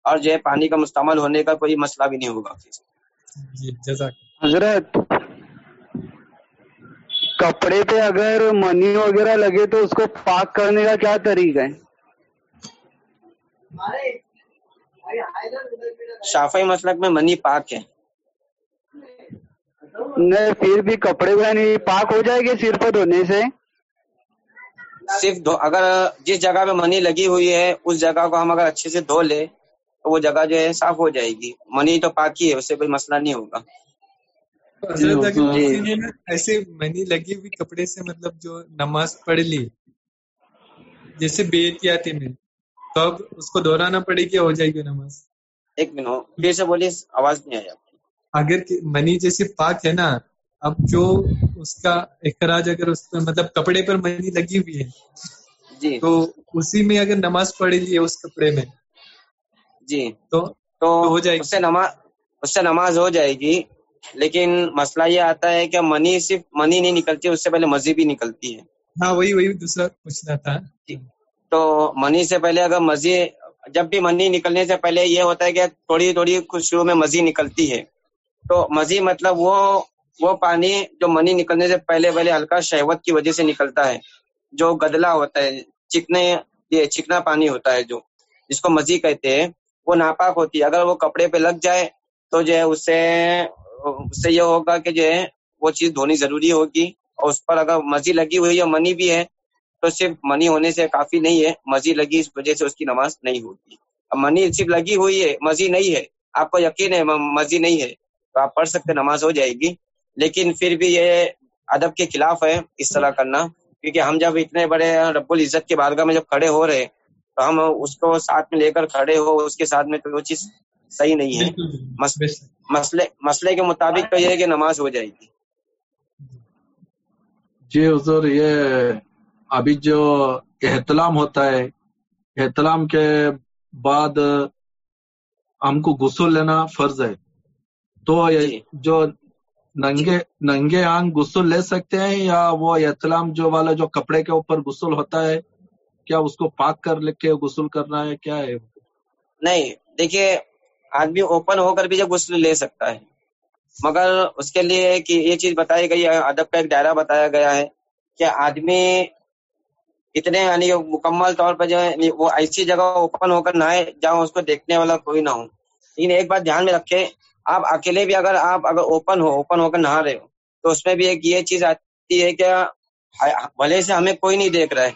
اور جو ہے پانی کا مستعمل ہونے کا کوئی مسئلہ بھی نہیں ہوگا۔ جی حضرت کپڑے پہ اگر منی وغیرہ لگے تو اس کو پاک کرنے کا کیا طریقہ ہے؟ شافی مسلک میں منی پاک ہے۔ نہیں پھر بھی کپڑے یعنی پاک ہو جائے گی صرف دھونے سے؟ صرف اگر جس جگہ پہ منی لگی ہوئی ہے اس جگہ کو ہم اگر اچھے سے دھو لے تو وہ جگہ جو ہے صاف ہو جائے گی۔ منی تو پاکی ہے اس سے کوئی مسئلہ نہیں ہوگا۔ جی۔ ایسے منی لگی ہوئی کپڑے سے مطلب جو نماز پڑھ لی جیسے بے احتیاطی میں تو اب اس کو دہرانا پڑے گی ہو جائے گی نماز؟ ایک منٹ پھر سے بولیے آواز نہیں آئی آپ اگر منی جیسے پاک ہے نا اب جو اس کا اخراج اگر اس پہ مطلب کپڑے پر منی لگی ہوئی ہے جی۔ تو اسی میں اگر نماز پڑھ لی ہے اس کپڑے میں جی۔ تو تو ہو جائے گی۔ اس سے نماز اس سے نماز ہو جائے گی لیکن مسئلہ یہ آتا ہے کہ منی صرف منی نہیں نکلتی اس سے پہلے مزی بھی نکلتی ہے۔ ہاں وہی وہی دوسرا پوچھنا تھا۔ تو منی سے پہلے اگر مزی جب بھی منی نکلنے سے پہلے یہ ہوتا ہے کہ تھوڑی تھوڑی شروع میں مزی نکلتی ہے۔ تو مزی مطلب وہ وہ پانی جو منی نکلنے سے پہلے پہلے ہلکا شہوت کی وجہ سے نکلتا ہے، جو گدلا ہوتا ہے، چکنے، یہ چکنا پانی ہوتا ہے جو، جس کو مزی کہتے ہیں، وہ ناپاک ہوتی ہے۔ اگر وہ کپڑے پہ لگ جائے تو جو ہے اس سے اس سے یہ ہوگا کہ جو ہے وہ چیز دھونی ضروری ہوگی۔ اور اس پر اگر مزی لگی ہوئی ہے منی بھی ہے تو صرف منی ہونے سے کافی نہیں ہے مزی لگی اس وجہ سے اس کی نماز نہیں ہوتی اب منی صرف لگی ہوئی ہے مزی نہیں ہے۔ آپ کو یقین ہے مزی نہیں ہے۔ تو آپ پڑھ سکتے نماز ہو جائے گی۔ لیکن پھر بھی یہ ادب کے خلاف ہے اس طرح کرنا۔ کیونکہ ہم جب اتنے بڑے رب العزت کے بارگاہ میں جب کھڑے ہو رہے تو ہم اس کو ساتھ میں لے کر کھڑے ہو اس کے ساتھ میں تو وہ چیز صحیح نہیں ہے۔ مسئلے مسئلے کے مطابق تو یہ ہے کہ نماز ہو جائے گی۔ جی حضور یہ ابھی جو احتلام ہوتا ہے احتلام کے بعد ہم کو غسل لینا فرض ہے۔ تو جی۔ جو ننگے ننگے آنگ غسل لے سکتے ہیں یا وہ احتلام جو والا جو کپڑے کے اوپر غسل ہوتا ہے کیا اس کو پاک کر لے کے غسل کرنا ہے؟ کیا ہے؟ نہیں دیکھیے آدمی اوپن ہو کر بھی جب غسل لے سکتا ہے۔ مگر اس کے لیے کہ یہ چیز بتائی گئی ہے ادب کا ایک دائرہ بتایا گیا ہے کہ آدمی اتنے یعنی مکمل طور پر جو ہے یعنی وہ ایسی جگہ اوپن ہو کر نہائے جہاں اس کو دیکھنے والا کوئی نہ ہو۔ لیکن ایک بات دھیان میں رکھے آپ اکیلے بھی اگر آپ اگر اوپن ہو اوپن ہو کر نہا رہے ہو، تو اس میں بھی ایک یہ چیز آتی ہے کہ بھلے سے ہمیں کوئی نہیں دیکھ رہا ہے۔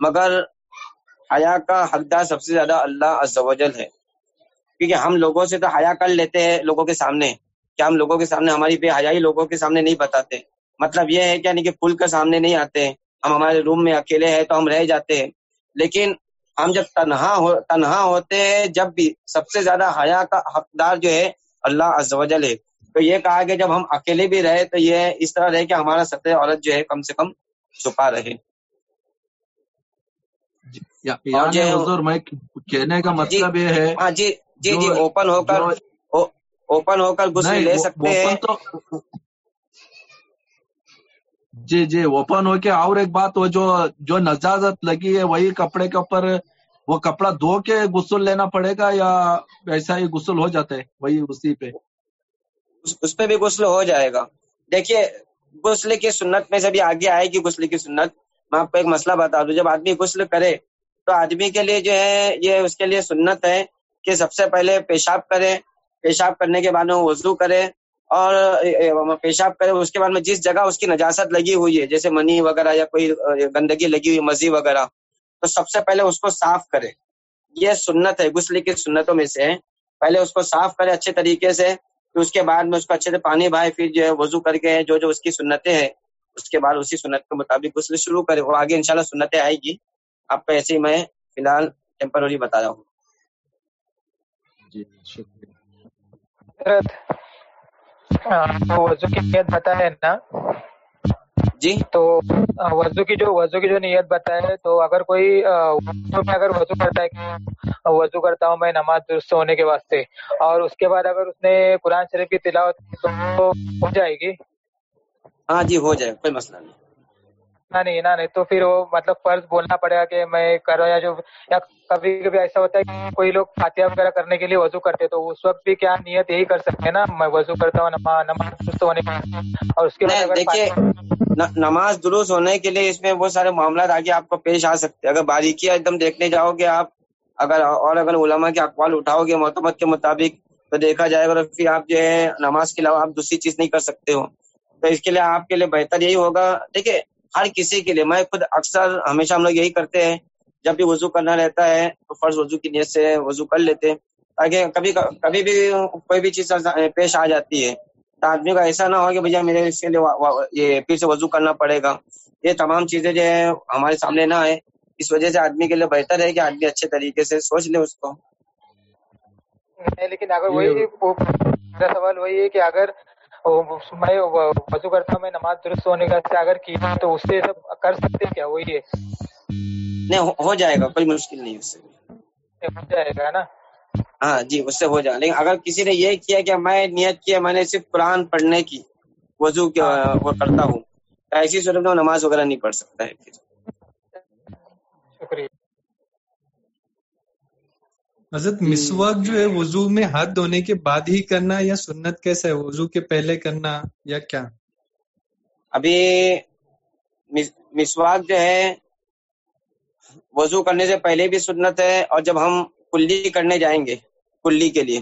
مگر حیا کا حقدار سب سے زیادہ اللہ عز و جل ہے۔ کیونکہ ہم لوگوں سے تو حیا کر لیتے ہیں لوگوں کے سامنے۔ کہ ہم لوگوں کے سامنے ہماری بے حیائی لوگوں کے سامنے نہیں بتاتے؟ مطلب یہ ہے کہ یعنی کہ کھل کر سامنے نہیں آتے۔ ہم ہمارے روم میں اکیلے ہیں تو ہم رہ جاتے ہیں۔ لیکن ہم جب تنہا ہو، تنہا ہوتے ہیں، جب بھی سب سے زیادہ حیا کا حقدار جو ہے اللہ عز و جل ہے۔ تو یہ کہا کہ جب ہم اکیلے بھی رہے تو یہ اس طرح رہے کہ ہمارا سطح عورت جو ہے کم سے کم چھپا رہے۔ جو حضور میں کہنے کا جی مطلب یہ ہے ہاں جی جی جی اوپن ہو کر اوپن ہو کر غسل لے سکتے ہیں۔ جی جی اوپن ہو کے اور ایک بات وہ جو جو نجازت لگی ہے وہی کپڑے کے اوپر وہ کپڑا دھو کے غسل لینا پڑے گا یا ایسا ہی غسل ہو جاتا ہے وہی اسی پہ۔ اس پہ بھی غسل ہو جائے گا۔ دیکھیے، غسل کی سنت میں سے بھی آگے آئے گی غسل کی سنت۔ میں آپ کو ایک مسئلہ بتا دوں، جب آدمی غسل کرے، تو آدمی کے لیے جو ہے، یہ اس کے لیے سنت ہے کہ سب سے پہلے پیشاب کرے۔ پیشاب کرنے کے بعد میں وضو کرے اور پیشاب کرے، اس کے بعد میں جس جگہ اس کی نجاست لگی ہوئی ہے، جیسے منی وغیرہ یا کوئی گندگی لگی ہوئی، مزی وغیرہ تو سب سے پہلے اس کو صاف کرے۔ یہ سنت ہے غسل کی سنتوں میں سے ہے۔ پہلے اس کو صاف کرے اچھے طریقے سے پھر اس کے بعد میں اس کو اچھے سے پانی بھائے پھر جو ہے وضو کر کے جو جو اس کی سنتیں ہیں اس کے بعد اسی سنت کے مطابق غسل شروع کرے۔ وہ آگے انشاءاللہ سنتیں آئے گی۔ آپ کو ایسے ہی میں فی الحال ٹیمپرری بتا رہا ہوں۔ جی شکریہ۔ تو وضو کی نیت بتائے نا۔ جی؟ تو وضو کی جو وضو کی جو نیت بتائے تو اگر کوئی وضو میں اگر وضو کرتا ہے کہ وضو کرتا ہوں میں نماز درست ہونے کے واسطے اور اس کے بعد اگر اس نے قرآن شریف کی تلاوت کی تو ہو جائے گی؟ ہاں جی ہو جائے کوئی مسئلہ نہیں۔ نہ نہیں نہ نہیں۔ تو پھر وہ مطلب فرض بولنا پڑے گا کہ میں کرو یا جو یا کبھی کبھی ایسا ہوتا ہے کہ کوئی لوگ فاتحہ وغیرہ کرنے کے لیے وضو کرتے تو اس وقت بھی کیا نیت یہی کر سکتے ہیں نا؟ میں وضو کرتا ہوں نماز درست ہونے کے اور اس کے بعد دیکھیے نماز درست ہونے کے لیے اس میں بہت سارے معاملات آگے آپ کو پیش آ سکتے ہیں۔ اگر باریکیاں ایک دم دیکھنے جاؤ گے آپ اگر اور اگر علماء کے اقوال اٹھاؤ گے معتمد کے مطابق تو دیکھا جائے گا پھر آپ جو ہے نماز کے علاوہ آپ دوسری چیز نہیں کر سکتے ہو۔ تو اس کے لیے آپ کے لیے بہتر یہی ہوگا۔ دیکھیے ہر کسی کے لیے میں خود اکثر ہمیشہ ہم لوگ یہی کرتے ہیں جب بھی وضو کرنا رہتا ہے تو فرض وضو کی نیت سے وضو کر لیتے ہیں تاکہ کبھی کبھی بھی کوئی بھی چیز پیش آ جاتی ہے۔ تو آدمی کا ایسا نہ ہو کہ بھیا میرے اس کے لیے یہ پھر سے وضو کرنا پڑے گا۔ یہ تمام چیزیں جو ہے ہمارے سامنے نہ آئے۔ اس وجہ سے آدمی کے لیے بہتر ہے کہ آدمی اچھے طریقے سے سوچ لے اس کو۔ لیکن اگر وہی میرا سوال وہی ہے کہ اگر میں وضو کرتا ہوں میں نماز درست ہونے کا سے اگر کی تو اس سے سب کر سکتے کیا؟ وہی ہے۔ نہیں ہو- جائے گا کوئی مشکل نہیں اس سے۔ ہو جائے گا نا؟ ہاں جی اس سے ہو جائے لیکن اگر کسی نے یہ کیا کہ میں نیت کیا میں نے صرف قرآن پڑھنے کی وضو وہ کرتا ہوں ایسی صورت میں نماز وغیرہ نہیں پڑھ سکتا ہے پھر۔ حضرت مسواک جو ہے وضو میں ہاتھ دھونے کے بعد ہی کرنا یا سنت کیسا ہے؟ وضو کے پہلے کرنا یا کیا؟ ابھی مس- مسواک جو ہے وضو کرنے سے پہلے بھی سنت ہے اور جب ہم کلی کرنے جائیں گے کلی کے لیے۔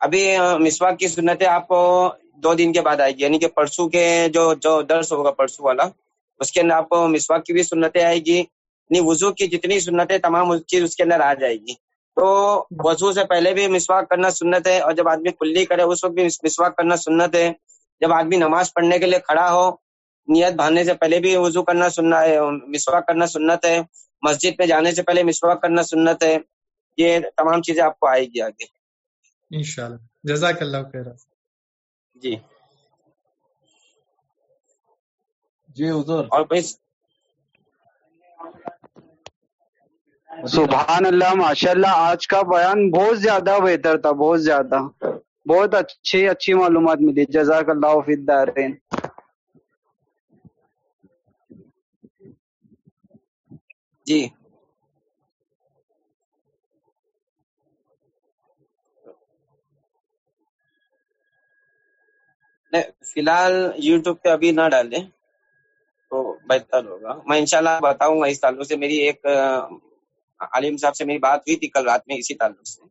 ابھی مسواک کی سنت ہے آپ کو دو دن کے بعد آئے گی یعنی کہ پرسوں کے جو جو درس ہوگا پرسوں والا اس کے اندر آپ کو مسواک کی بھی سنتیں آئے گی۔ یعنی وضو کی جتنی سنتیں تمام اس چیز اس کے اندر آ جائے گی۔ تو وضو سے پہلے بھی مسواک کرنا سنت ہے اور جب آدمی کلی کرے اس وقت بھی مسواک کرنا سنت ہے۔ جب آدمی نماز پڑھنے کے لیے کھڑا ہو نیت باندھنے سے پہلے بھی وضو کرنا سننا ہے مسواک کرنا سنت ہے۔ مسجد میں جانے سے پہلے مسواک کرنا سنت ہے۔ یہ تمام چیزیں آپ کو آئے گی آگے۔ انشاءاللہ۔ جزاک اللہ خیر جی۔ جی حضور۔ اور سبحان اللہ ماشاء اللہ آج کا بیان بہت زیادہ بہتر تھا، بہت زیادہ۔ بہت اچھی اچھی معلومات ملی۔ جزاک اللہ فی الدارین۔ جی۔ فی الحال یوٹیوب پہ ابھی نہ ڈالیں تو بہتر ہوگا۔ میں انشاءاللہ بتاؤں گا اس تعلق سے میری ایک عالم صاحب سے میری بات ہوئی تھی کل رات میں اسی تعلق سے۔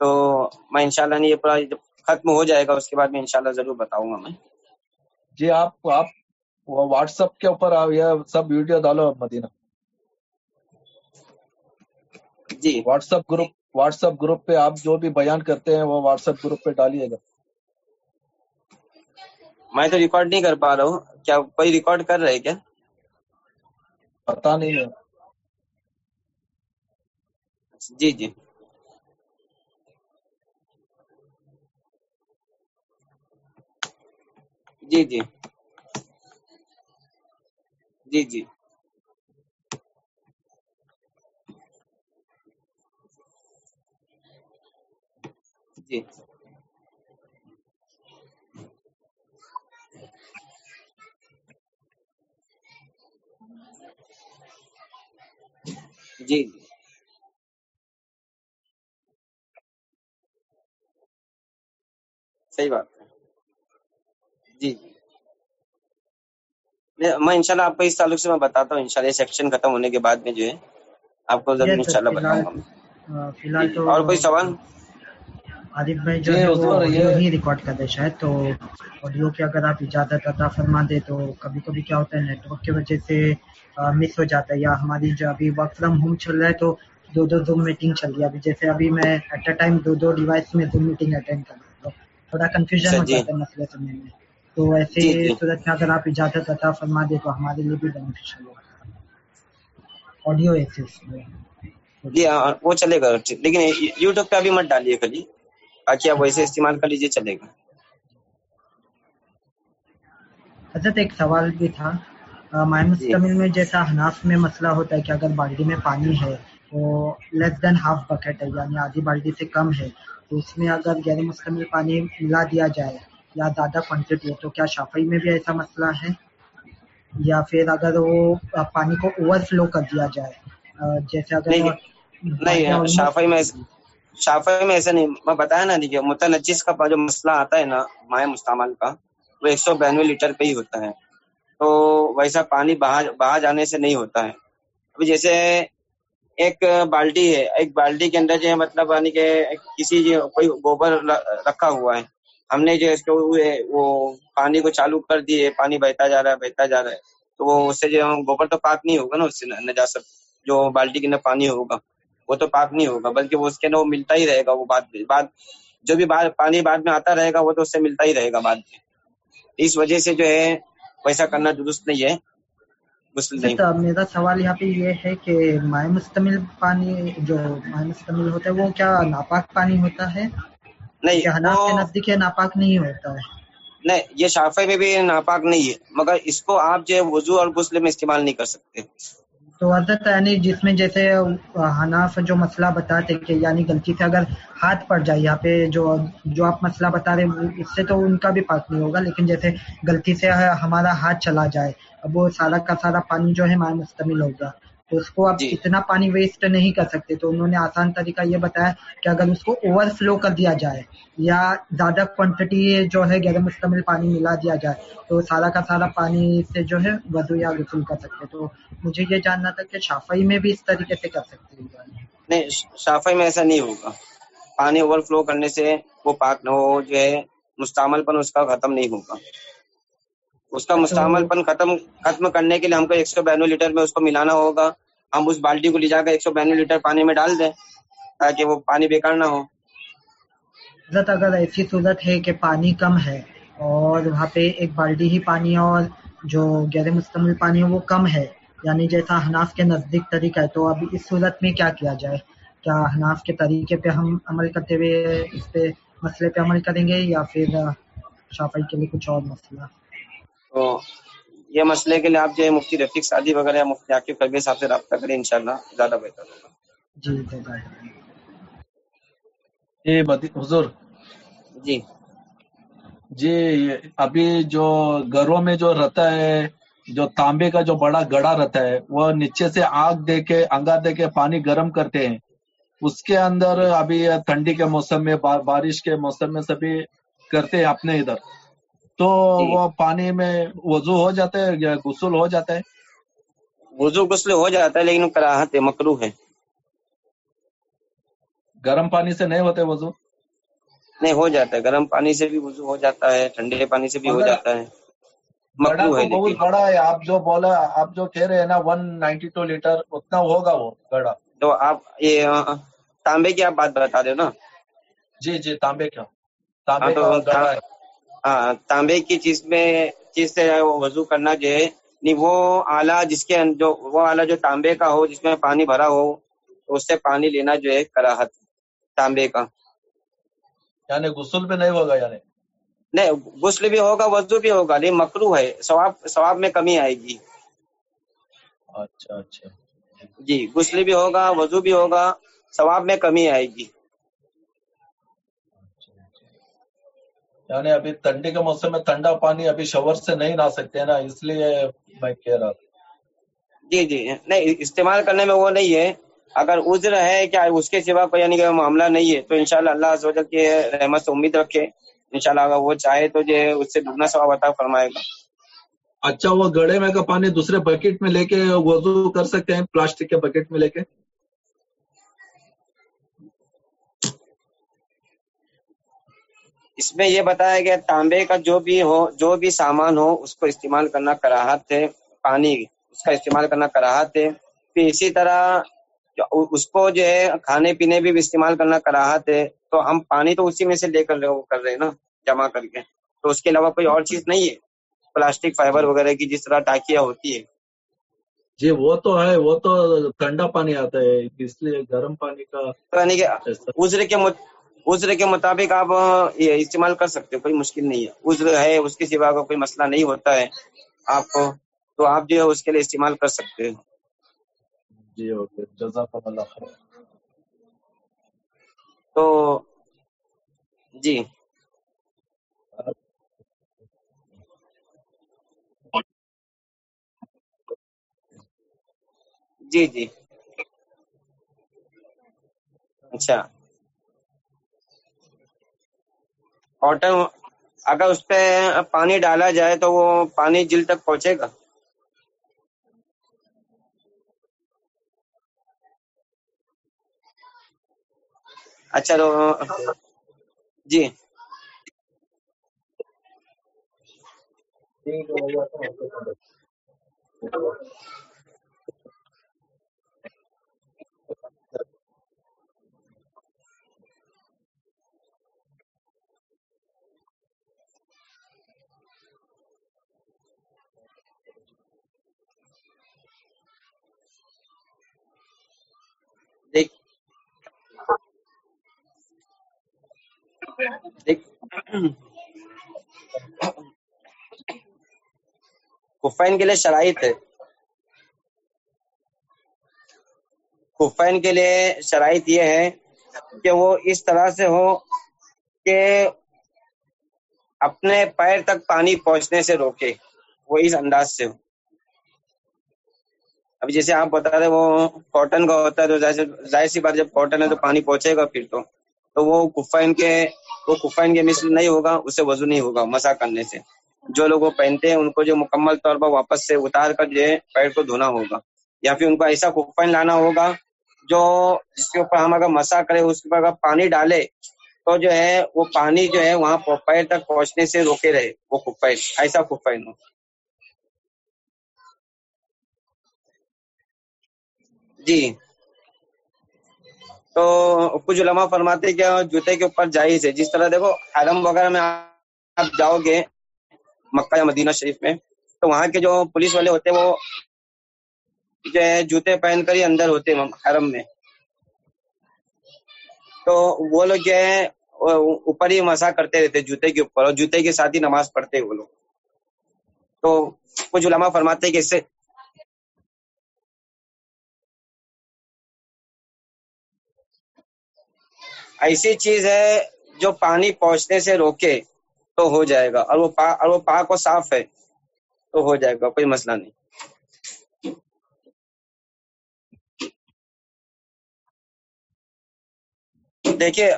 تو میں انشاءاللہ نہیں یہ پورا جب ختم ہو جائے گا اس کے بعد میں انشاءاللہ ضرور بتاؤں گا میں۔ جی آپ آپ واٹس ایپ کے اوپر یہ سب ویڈیو ڈالو مدینہ۔ جی۔ WhatsApp group WhatsApp group پہ آپ جو بھی بیان کرتے ہیں وہ واٹس ایپ گروپ پہ ڈالیے گا۔ میں تو ریکارڈ نہیں کر پا رہا ہوں۔ کیا کوئی ریکارڈ کر رہے کیا؟ پتا نہیں ہے۔ جی جی۔ جی جی۔ جی جی۔ جی۔ جی جی۔ صحیح بات ہے۔ جی جی۔ میں- انشاءاللہ آپ کو اس تعلق سے میں بتاتا ہوں انشاءاللہ یہ سیکشن ختم ہونے کے بعد میں جو ہے آپ کو ضرور انشاءاللہ بتاؤں گا۔ فی الحال جی، تو اور کوئی سوال؟ عارف بھائی جو جی ہے وہ حضور آڈیو یہ ہی ریکارڈ کر دے شاید تو آڈیو کی اگر آپ اجازت عطا فرما دے تو کبھی کبھی کیا ہوتا ہے نیٹ ورک کی وجہ سے مس ہو جاتا ہے یا ہماری جو ابھی ورک فرام ہوم چل رہا ہے تو دو دو زوم میٹنگ چل رہی ہے۔ ابھی جیسے ابھی میں ایٹ اے ٹائم دو دو ڈیوائس میں زوم میٹنگ اٹینڈ کر رہا ہوں۔ تھوڑا کنفیوژن اچھا ہو جی۔ جاتا ہے مسئلے سمجھنے میں۔ تو ایسی جی جی۔ صورت میں اگر آپ اجازت عطا فرما دے تو ہمارے لیے بھی بینیفیشل ہوگا۔ آڈیو ایکسس میں۔ جی ہاں وہ چلے گا۔ لیکن یوٹیوب پہ ابھی مت ڈالیے خالی۔ باقی آپ ویسے استعمال کر لیجیے چلے گا۔ حضرت ایک سوال بھی تھا۔ مستمل میں جیسا حناف میں مسئلہ ہوتا ہے کہ اگر بالٹی میں پانی ہے وہ لیس دین ہاف بکٹ ہے یعنی آدھی بالٹی سے کم ہے۔ تو اس میں اگر غیر مستمل پانی ملا دیا جائے یا زیادہ کوانٹٹی ہے تو کیا شافعی میں بھی ایسا مسئلہ ہے؟ یا پھر اگر وہ پانی کو اوور فلو کر دیا جائے جیسے اگر نہیں، شافعی میں شافعی میں ایسا نہیں میں بتایا نا دیکھیے متنجس کا جو مسئلہ آتا ہے نا مائع مستعمل کا وہ ایک سو بانوے لیٹر پہ ہی ہوتا ہے۔ تو ویسا پانی بہا بہا جانے سے نہیں ہوتا ہے۔ ابھی جیسے ایک بالٹی ہے، ایک بالٹی کے اندر جو ہے مطلب یعنی کہ کسی جو کوئی گوبر رکھا ہوا ہے۔ ہم نے جو اس کو وہ- وہ پانی کو چالو کر دیے پانی بہتا جا رہا ہے، بہتا جا رہا ہے۔ تو وہ اس سے جو گوبر تو پاک نہیں ہوگا نا، اس سے نجاست جو بالٹی کے اندر پانی ہوگا، وہ تو پاک نہیں ہوگا، بلکہ وہ اس کے اندر وہ ملتا ہی رہے گا، وہ بعد بعد جو بھی بعد، پانی بعد میں آتا رہے گا، وہ تو اس سے ملتا ہی رہے گا بعد میں۔ اس وجہ سے جو ہے ویسا کرنا درست نہیں ہے۔ حضرت، میرا سوال یہاں پہ یہ ہے کہ مائع مستمل پانی جو مائع مستمل ہوتا ہے وہ کیا ناپاک پانی ہوتا ہے؟ نہیں کے نزدیک ناپاک نہیں ہوتا ہے؟ نہیں یہ شافعی میں بھی ناپاک نہیں ہے مگر اس کو آپ جو ہے وضو اور غسل میں استعمال نہیں کر سکتے۔ تو حضرت یعنی جس میں جیسے حناف جو مسئلہ بتاتے کہ یعنی غلطی سے اگر ہاتھ پڑ جائے یہاں پہ جو جو آپ مسئلہ بتا رہے اس سے تو ان کا بھی پاک نہیں ہوگا، لیکن جیسے غلطی سے ہمارا ہاتھ چلا جائے، اب وہ سارا کا سارا پانی جو ہے ہمارا مستمل ہوگا۔ تو اس کو آپ جی۔ اتنا پانی ویسٹ نہیں کر سکتے۔ تو انہوں نے آسان طریقہ یہ بتایا کہ اگر اس کو اوور فلو کر دیا جائے یا زیادہ کوانٹٹی جو ہے غیر مستمل پانی ملا دیا جائے تو سارا کا سارا پانی سے جو ہے وضو یا غسل کر سکتے۔ تو مجھے یہ جاننا تھا کہ شافعی میں بھی اس طریقے سے کر سکتے ہیں۔ نہیں شافعی میں ایسا نہیں ہوگا۔ پانی اوور فلو کرنے سے وہ پاک نہ ہو جو ہے مستعمل پن اس کا ختم نہیں ہوگا۔ اس کا مستعمل پن ختم ختم کرنے کے لیے ہم کو ایک سو بانوے لیٹر میں اس کو ملانا ہوگا۔ ہم اس بالٹی کو لے جا کر ایک سو بانوے لیٹر پانی میں ڈال دیں تاکہ وہ پانی بیکار نہ ہو۔ حضرت اگر ایسی صورت ہے کہ پانی کم ہے اور وہاں پہ ایک بالٹی ہی پانی ہے اور جو غیر مستمل پانی ہے وہ کم ہے۔ یعنی جیسا حناف کے نزدیک طریقہ ہے تو اب اس صورت میں کیا کیا جائے؟ کیا حناف کے طریقے پہ ہم عمل کرتے ہوئے اس پہ مسئلے پہ عمل کریں گے یا پھر شافعی کے لیے کچھ اور مسئلہ؟ تو یہ مسئلے کے لیے آپ جو ہے مفتی رفیق سعدی وغیرہ یا مفتی عاقب کربے صاحب سے رابطہ کریں انشاءاللہ زیادہ بہتر ہوگا۔ جی حضور۔ جی۔ جی ابھی جو گھروں میں جو رہتا ہے جو تانبے کا جو بڑا گڑا رہتا ہے وہ نیچے سے آگ دے کے انگار دے کے پانی گرم کرتے ہیں۔ اس کے اندر ابھی ٹھنڈی کے موسم میں با- بارش کے موسم میں سبھی کرتے ہیں اپنے ادھر۔ تو جی۔ وہ پانی میں وضو ہو جاتا ہے یا غسل ہو جاتا ہے؟ وضو غسل ہو جاتا ہے لیکن کراہت ہے مکرو ہے۔ گرم پانی سے نہیں ہوتے وضو؟ نہیں ہو جاتا ہے۔ گرم پانی سے بھی وضو ہو جاتا ہے ٹھنڈے پانی سے بھی ہو جاتا ہے۔ تو بہت بڑا ہے۔ آپ جو بولا آپ جو کہہ رہے ہیں نا ون نائنٹی ٹو لیٹر اتنا ہوگا وہ گڑا۔ تو آپ یہ تانبے کی آپ بات بتا رہے ہو نا؟ جی جی تانبے کا ہاں تانبے کا گڑا ہے۔ ہاں تانبے کی چیز میں چیز سے وضو کرنا جو ہے نہیں وہ آلہ جس کے جو وہ آلہ جو تانبے کا ہو جس میں پانی بھرا ہو اس سے پانی لینا جو ہے کراہت تانبے کا۔ یعنی غسل بھی نہیں ہوگا یعنی؟ نہیں غسل بھی ہوگا وضو بھی ہوگا لیکن مکرو ہے ثواب ثواب میں کمی آئے گی۔ اچھا اچھا۔ جی غسل بھی ہوگا وضو بھی ہوگا ثواب میں کمی آئے گی۔ یعنی ابھی ٹھنڈی کے موسم میں ٹھنڈا پانی ابھی شور سے نہیں لا سکتے نا اس لیے میں کہہ رہا تھا جی جی نہیں استعمال کرنے میں وہ نہیں ہے۔ اگر عذر ہے کیا اس کے سوا کوئی یعنی کہ معاملہ نہیں ہے تو انشاءاللہ اللہ عز و جل کی رحمت سے امید رکھے۔ انشاءاللہ اگر وہ چاہے تو جو ہے اس سے دگنا ثواب عطا فرمائے گا۔ اچھا وہ گڑے میں کا پانی دوسرے بکیٹ میں لے کے وضو کر سکتے ہیں پلاسٹک کے بکیٹ میں لے کے؟ اس میں یہ بتایا گیا تانبے کا جو بھی ہو جو بھی سامان ہو اس کو استعمال کرنا کراہت ہے پانی اس کا استعمال کرنا کراہت ہے۔ پھر اسی طرح اس کو جو ہے کھانے پینے بھی استعمال کرنا کراہت ہے۔ تو ہم پانی تو اسی میں سے لے کر وہ کر رہے ہیں نا جمع کر کے۔ تو اس کے علاوہ کوئی اور چیز نہیں ہے۔ پلاسٹک فائبر وغیرہ کی جس طرح ٹاکیاں ہوتی ہے جی وہ تو ہے وہ تو ٹھنڈا پانی آتا ہے اس لیے گرم پانی کا یعنی عذر کے عذر کے مطابق آپ یہ استعمال کر سکتے ہو کوئی مشکل نہیں ہے۔ عذر ہے اس کے سوا کا کوئی مسئلہ نہیں ہوتا ہے۔ آپ کو تو آپ جو ہے اس کے لیے استعمال کر سکتے ہو۔ جی اوکے۔ جزاک اللہ خیر۔ تو جی۔ جی جی۔ اچھا۔ کاٹن اگر اس پہ پانی ڈالا جائے تو وہ پانی جل تک پہنچے گا۔ اچھا تو جی۔ کفین کے لیے شرائط ہے۔ کفین کے لیے شرائط یہ ہے کہ وہ اس طرح سے ہو کہ اپنے پیر تک پانی پہنچنے سے روکے۔ وہ اس انداز سے ہو ابھی جیسے آپ بتا رہے وہ کاٹن کا ہوتا ہے تو ظاہر سی بات جب کاٹن ہے تو پانی پہنچے گا پھر تو۔ تو وہ کفین کے وہ کفین کے مثل نہیں ہوگا، اسے وضو نہیں ہوگا، مسا کرنے سے۔ جو لوگ وہ پہنتے ہیں، ان کو جو مکمل طور پر واپس سے اتار کر جو ہے پیر کو دھونا ہوگا۔ یا پھر ان کو ایسا کفین لانا ہوگا، جو جس کے اوپر ہم اگر مسا کرے اس کے اوپر اگر پانی ڈالے، تو جو ہے، وہ پانی جو ہے، وہاں پیر تک پہنچنے سے روکے رہے، وہ کفین ایسا کفین ہو۔ جی۔ تو کچھ علماء فرماتے کہ جوتے کے اوپر جائز ہے۔ جس طرح دیکھو، حرم وغیرہ میں آپ جاؤ گے مکہ یا مدینہ شریف میں، تو وہاں کے جو پولیس والے ہوتے ہیں، وہ جو ہے جوتے پہن کر ہی اندر ہوتے ہیں حرم میں۔ تو وہ لوگ جو ہے اوپر ہی مسا کرتے رہتے جوتے کے اوپر، اور جوتے کے ساتھ ہی نماز پڑھتے وہ لوگ۔ تو کچھ علماء فرماتے کہ اس سے ایسی چیز ہے جو پانی پہنچنے سے روکے تو ہو جائے گا، اور وہ پا، اور وہ پاک و صاف ہے تو ہو جائے گا، کوئی مسئلہ نہیں۔ دیکھیے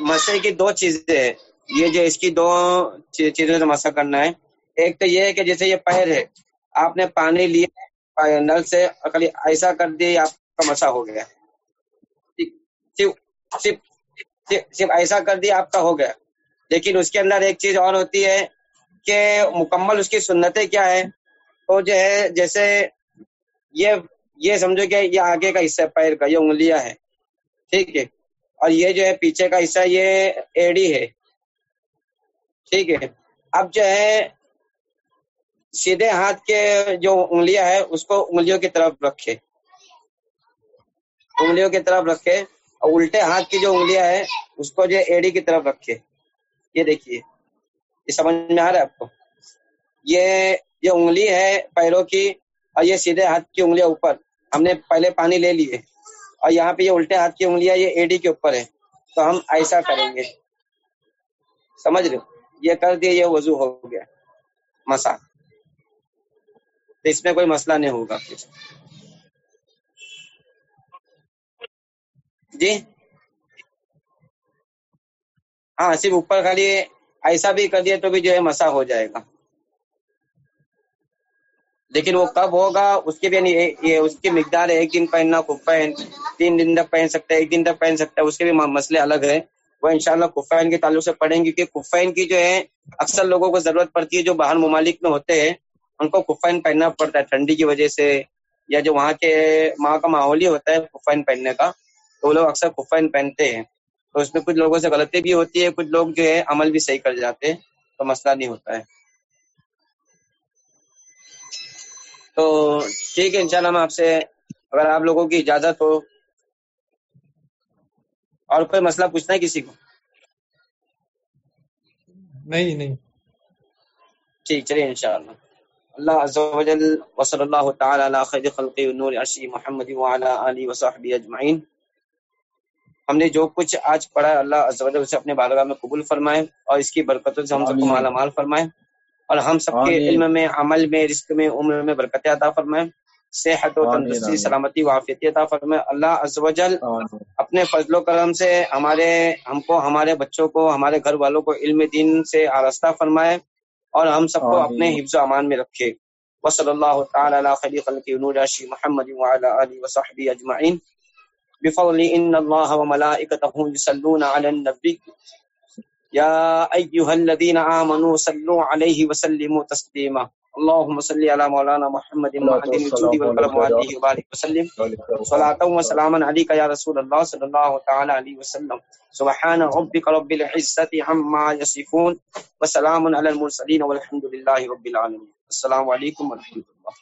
مسئلے کی دو چیزیں ہیں۔ یہ جو اس کی دو چیزوں سے مسئلہ کرنا ہے۔ ایک تو یہ ہے کہ جیسے یہ پیر ہے، آپ نے پانی لیا نل سے ایسا کر دیا آپ کا مسا ہو گیا۔ صرف صرف ایسا کر دیا آپ کا ہو گیا۔ لیکن اس کے اندر ایک چیز اور ہوتی ہے کہ مکمل اس کی سنتیں کیا ہے تو جو ہے، جیسے یہ یہ سمجھو کہ یہ آگے کا حصہ پیر کا، یہ انگلیاں ہے ٹھیک ہے۔ اور یہ جو ہے، پیچھے کا حصہ یہ ایڑی ہے۔ ٹھیک ہے۔ اب جو ہے، سیدھے ہاتھ کے جو انگلیاں ہے اس کو انگلیوں کی طرف رکھے۔ انگلیوں کی طرف رکھے۔ اور الٹے ہاتھ کی جو انگلیاں ہے اس کو جو ایڑی کی طرف رکھے یہ دیکھیے۔ یہ سمجھ میں آ رہا ہے آپ کو؟ یہ یہ انگلی ہے پیروں کی اور یہ سیدھے ہاتھ کی انگلیاں اوپر۔ ہم نے پہلے پانی لے لیے۔ اور یہاں پہ یہ الٹے ہاتھ کی انگلیاں یہ ایڈی کے اوپر ہے تو ہم ایسا کریں گے۔ سمجھ رہے یہ کر دیے، یہ وضو ہو گیا۔ مسا۔ تو اس میں کوئی مسئلہ نہیں ہوگا۔ پھر جی؟ ہاں صرف اوپر خالی ایسا بھی کر دیا تو بھی جو ہے مسا ہو جائے گا۔ لیکن وہ کب ہوگا، اس کی بھی یعنی یہ- اس کی مقدار ہے، ایک دن پہننا کفین تین دن تک پہن سکتا ہے، ایک دن تک پہن سکتا ہے، اس کے بھی مسئلے الگ ہے وہ انشاءاللہ کفین کے تعلق سے پڑھیں گے کیونکہ کفین کی جو ہے، اکثر لوگوں کو ضرورت پڑتی ہے، جو باہر ممالک میں ہوتے ہیں، ان کو کفین پہننا پڑتا ہے، ٹھنڈی کی وجہ سے، یا جو وہاں کے وہاں کا ماحول ہی ہوتا ہے کفین پہننے کا۔ تو وہ لوگ اکثر کفین پہنتے ہیں۔ تو اس میں کچھ لوگوں سے غلطی بھی ہوتی ہے کچھ لوگ جو ہے عمل بھی صحیح کر جاتے ہیں تو مسئلہ نہیں ہوتا ہے۔ تو ٹھیک ہے انشاءاللہ میں آپ سے اگر آپ لوگوں کی اجازت ہو اور کوئی مسئلہ پوچھنا ہے کسی کو؟ نہیں نہیں۔ ٹھیک چلیے انشاءاللہ۔ اللہ عز و جل وصلی اللہ تعالی علی خیر خلق نور عرشی محمد وعلی آلہ وصحبہ اجمعین۔ ہم نے جو کچھ آج پڑھا اللہ عز و جل اسے اپنے بارگاہ میں قبول فرمائے اور اس کی برکتوں سے ہم سب کو۔ مالا مال فرمائے اور ہم سب کے۔ علم میں عمل میں رزق میں عمر میں برکت عطا فرمائے صحت و تندرستی۔ سلامتی و عافیت عطا فرمائے اللہ عز و جل آمین۔ اپنے فضل و کرم سے ہمارے ہم کو ہمارے بچوں کو ہمارے گھر والوں کو علم دین سے آراستہ فرمائے اور ہم سب کو۔ اپنے حفظ و امان میں رکھے وصلی اللہ تعالی علی نور عرشی محمد وعلی آلہ وصحبہ اجمعین بفضل ان اللہ وملائکته یصلون علی النبی یا ایها الذین آمنوا صلوا علیہ وسلموا تسلیما اللهم صل علی مولانا محمد معدن الجود والکرم وعلیہ وبارک وسلم. صلاة و سلاما علیک یا رسول اللہ صلی اللہ تعالی علیہ وسلم. سبحان ربک رب العزت عما یصفون وسلام علی المرسلین والحمد للہ رب العالمین السلام علیکم ورحمۃ اللہ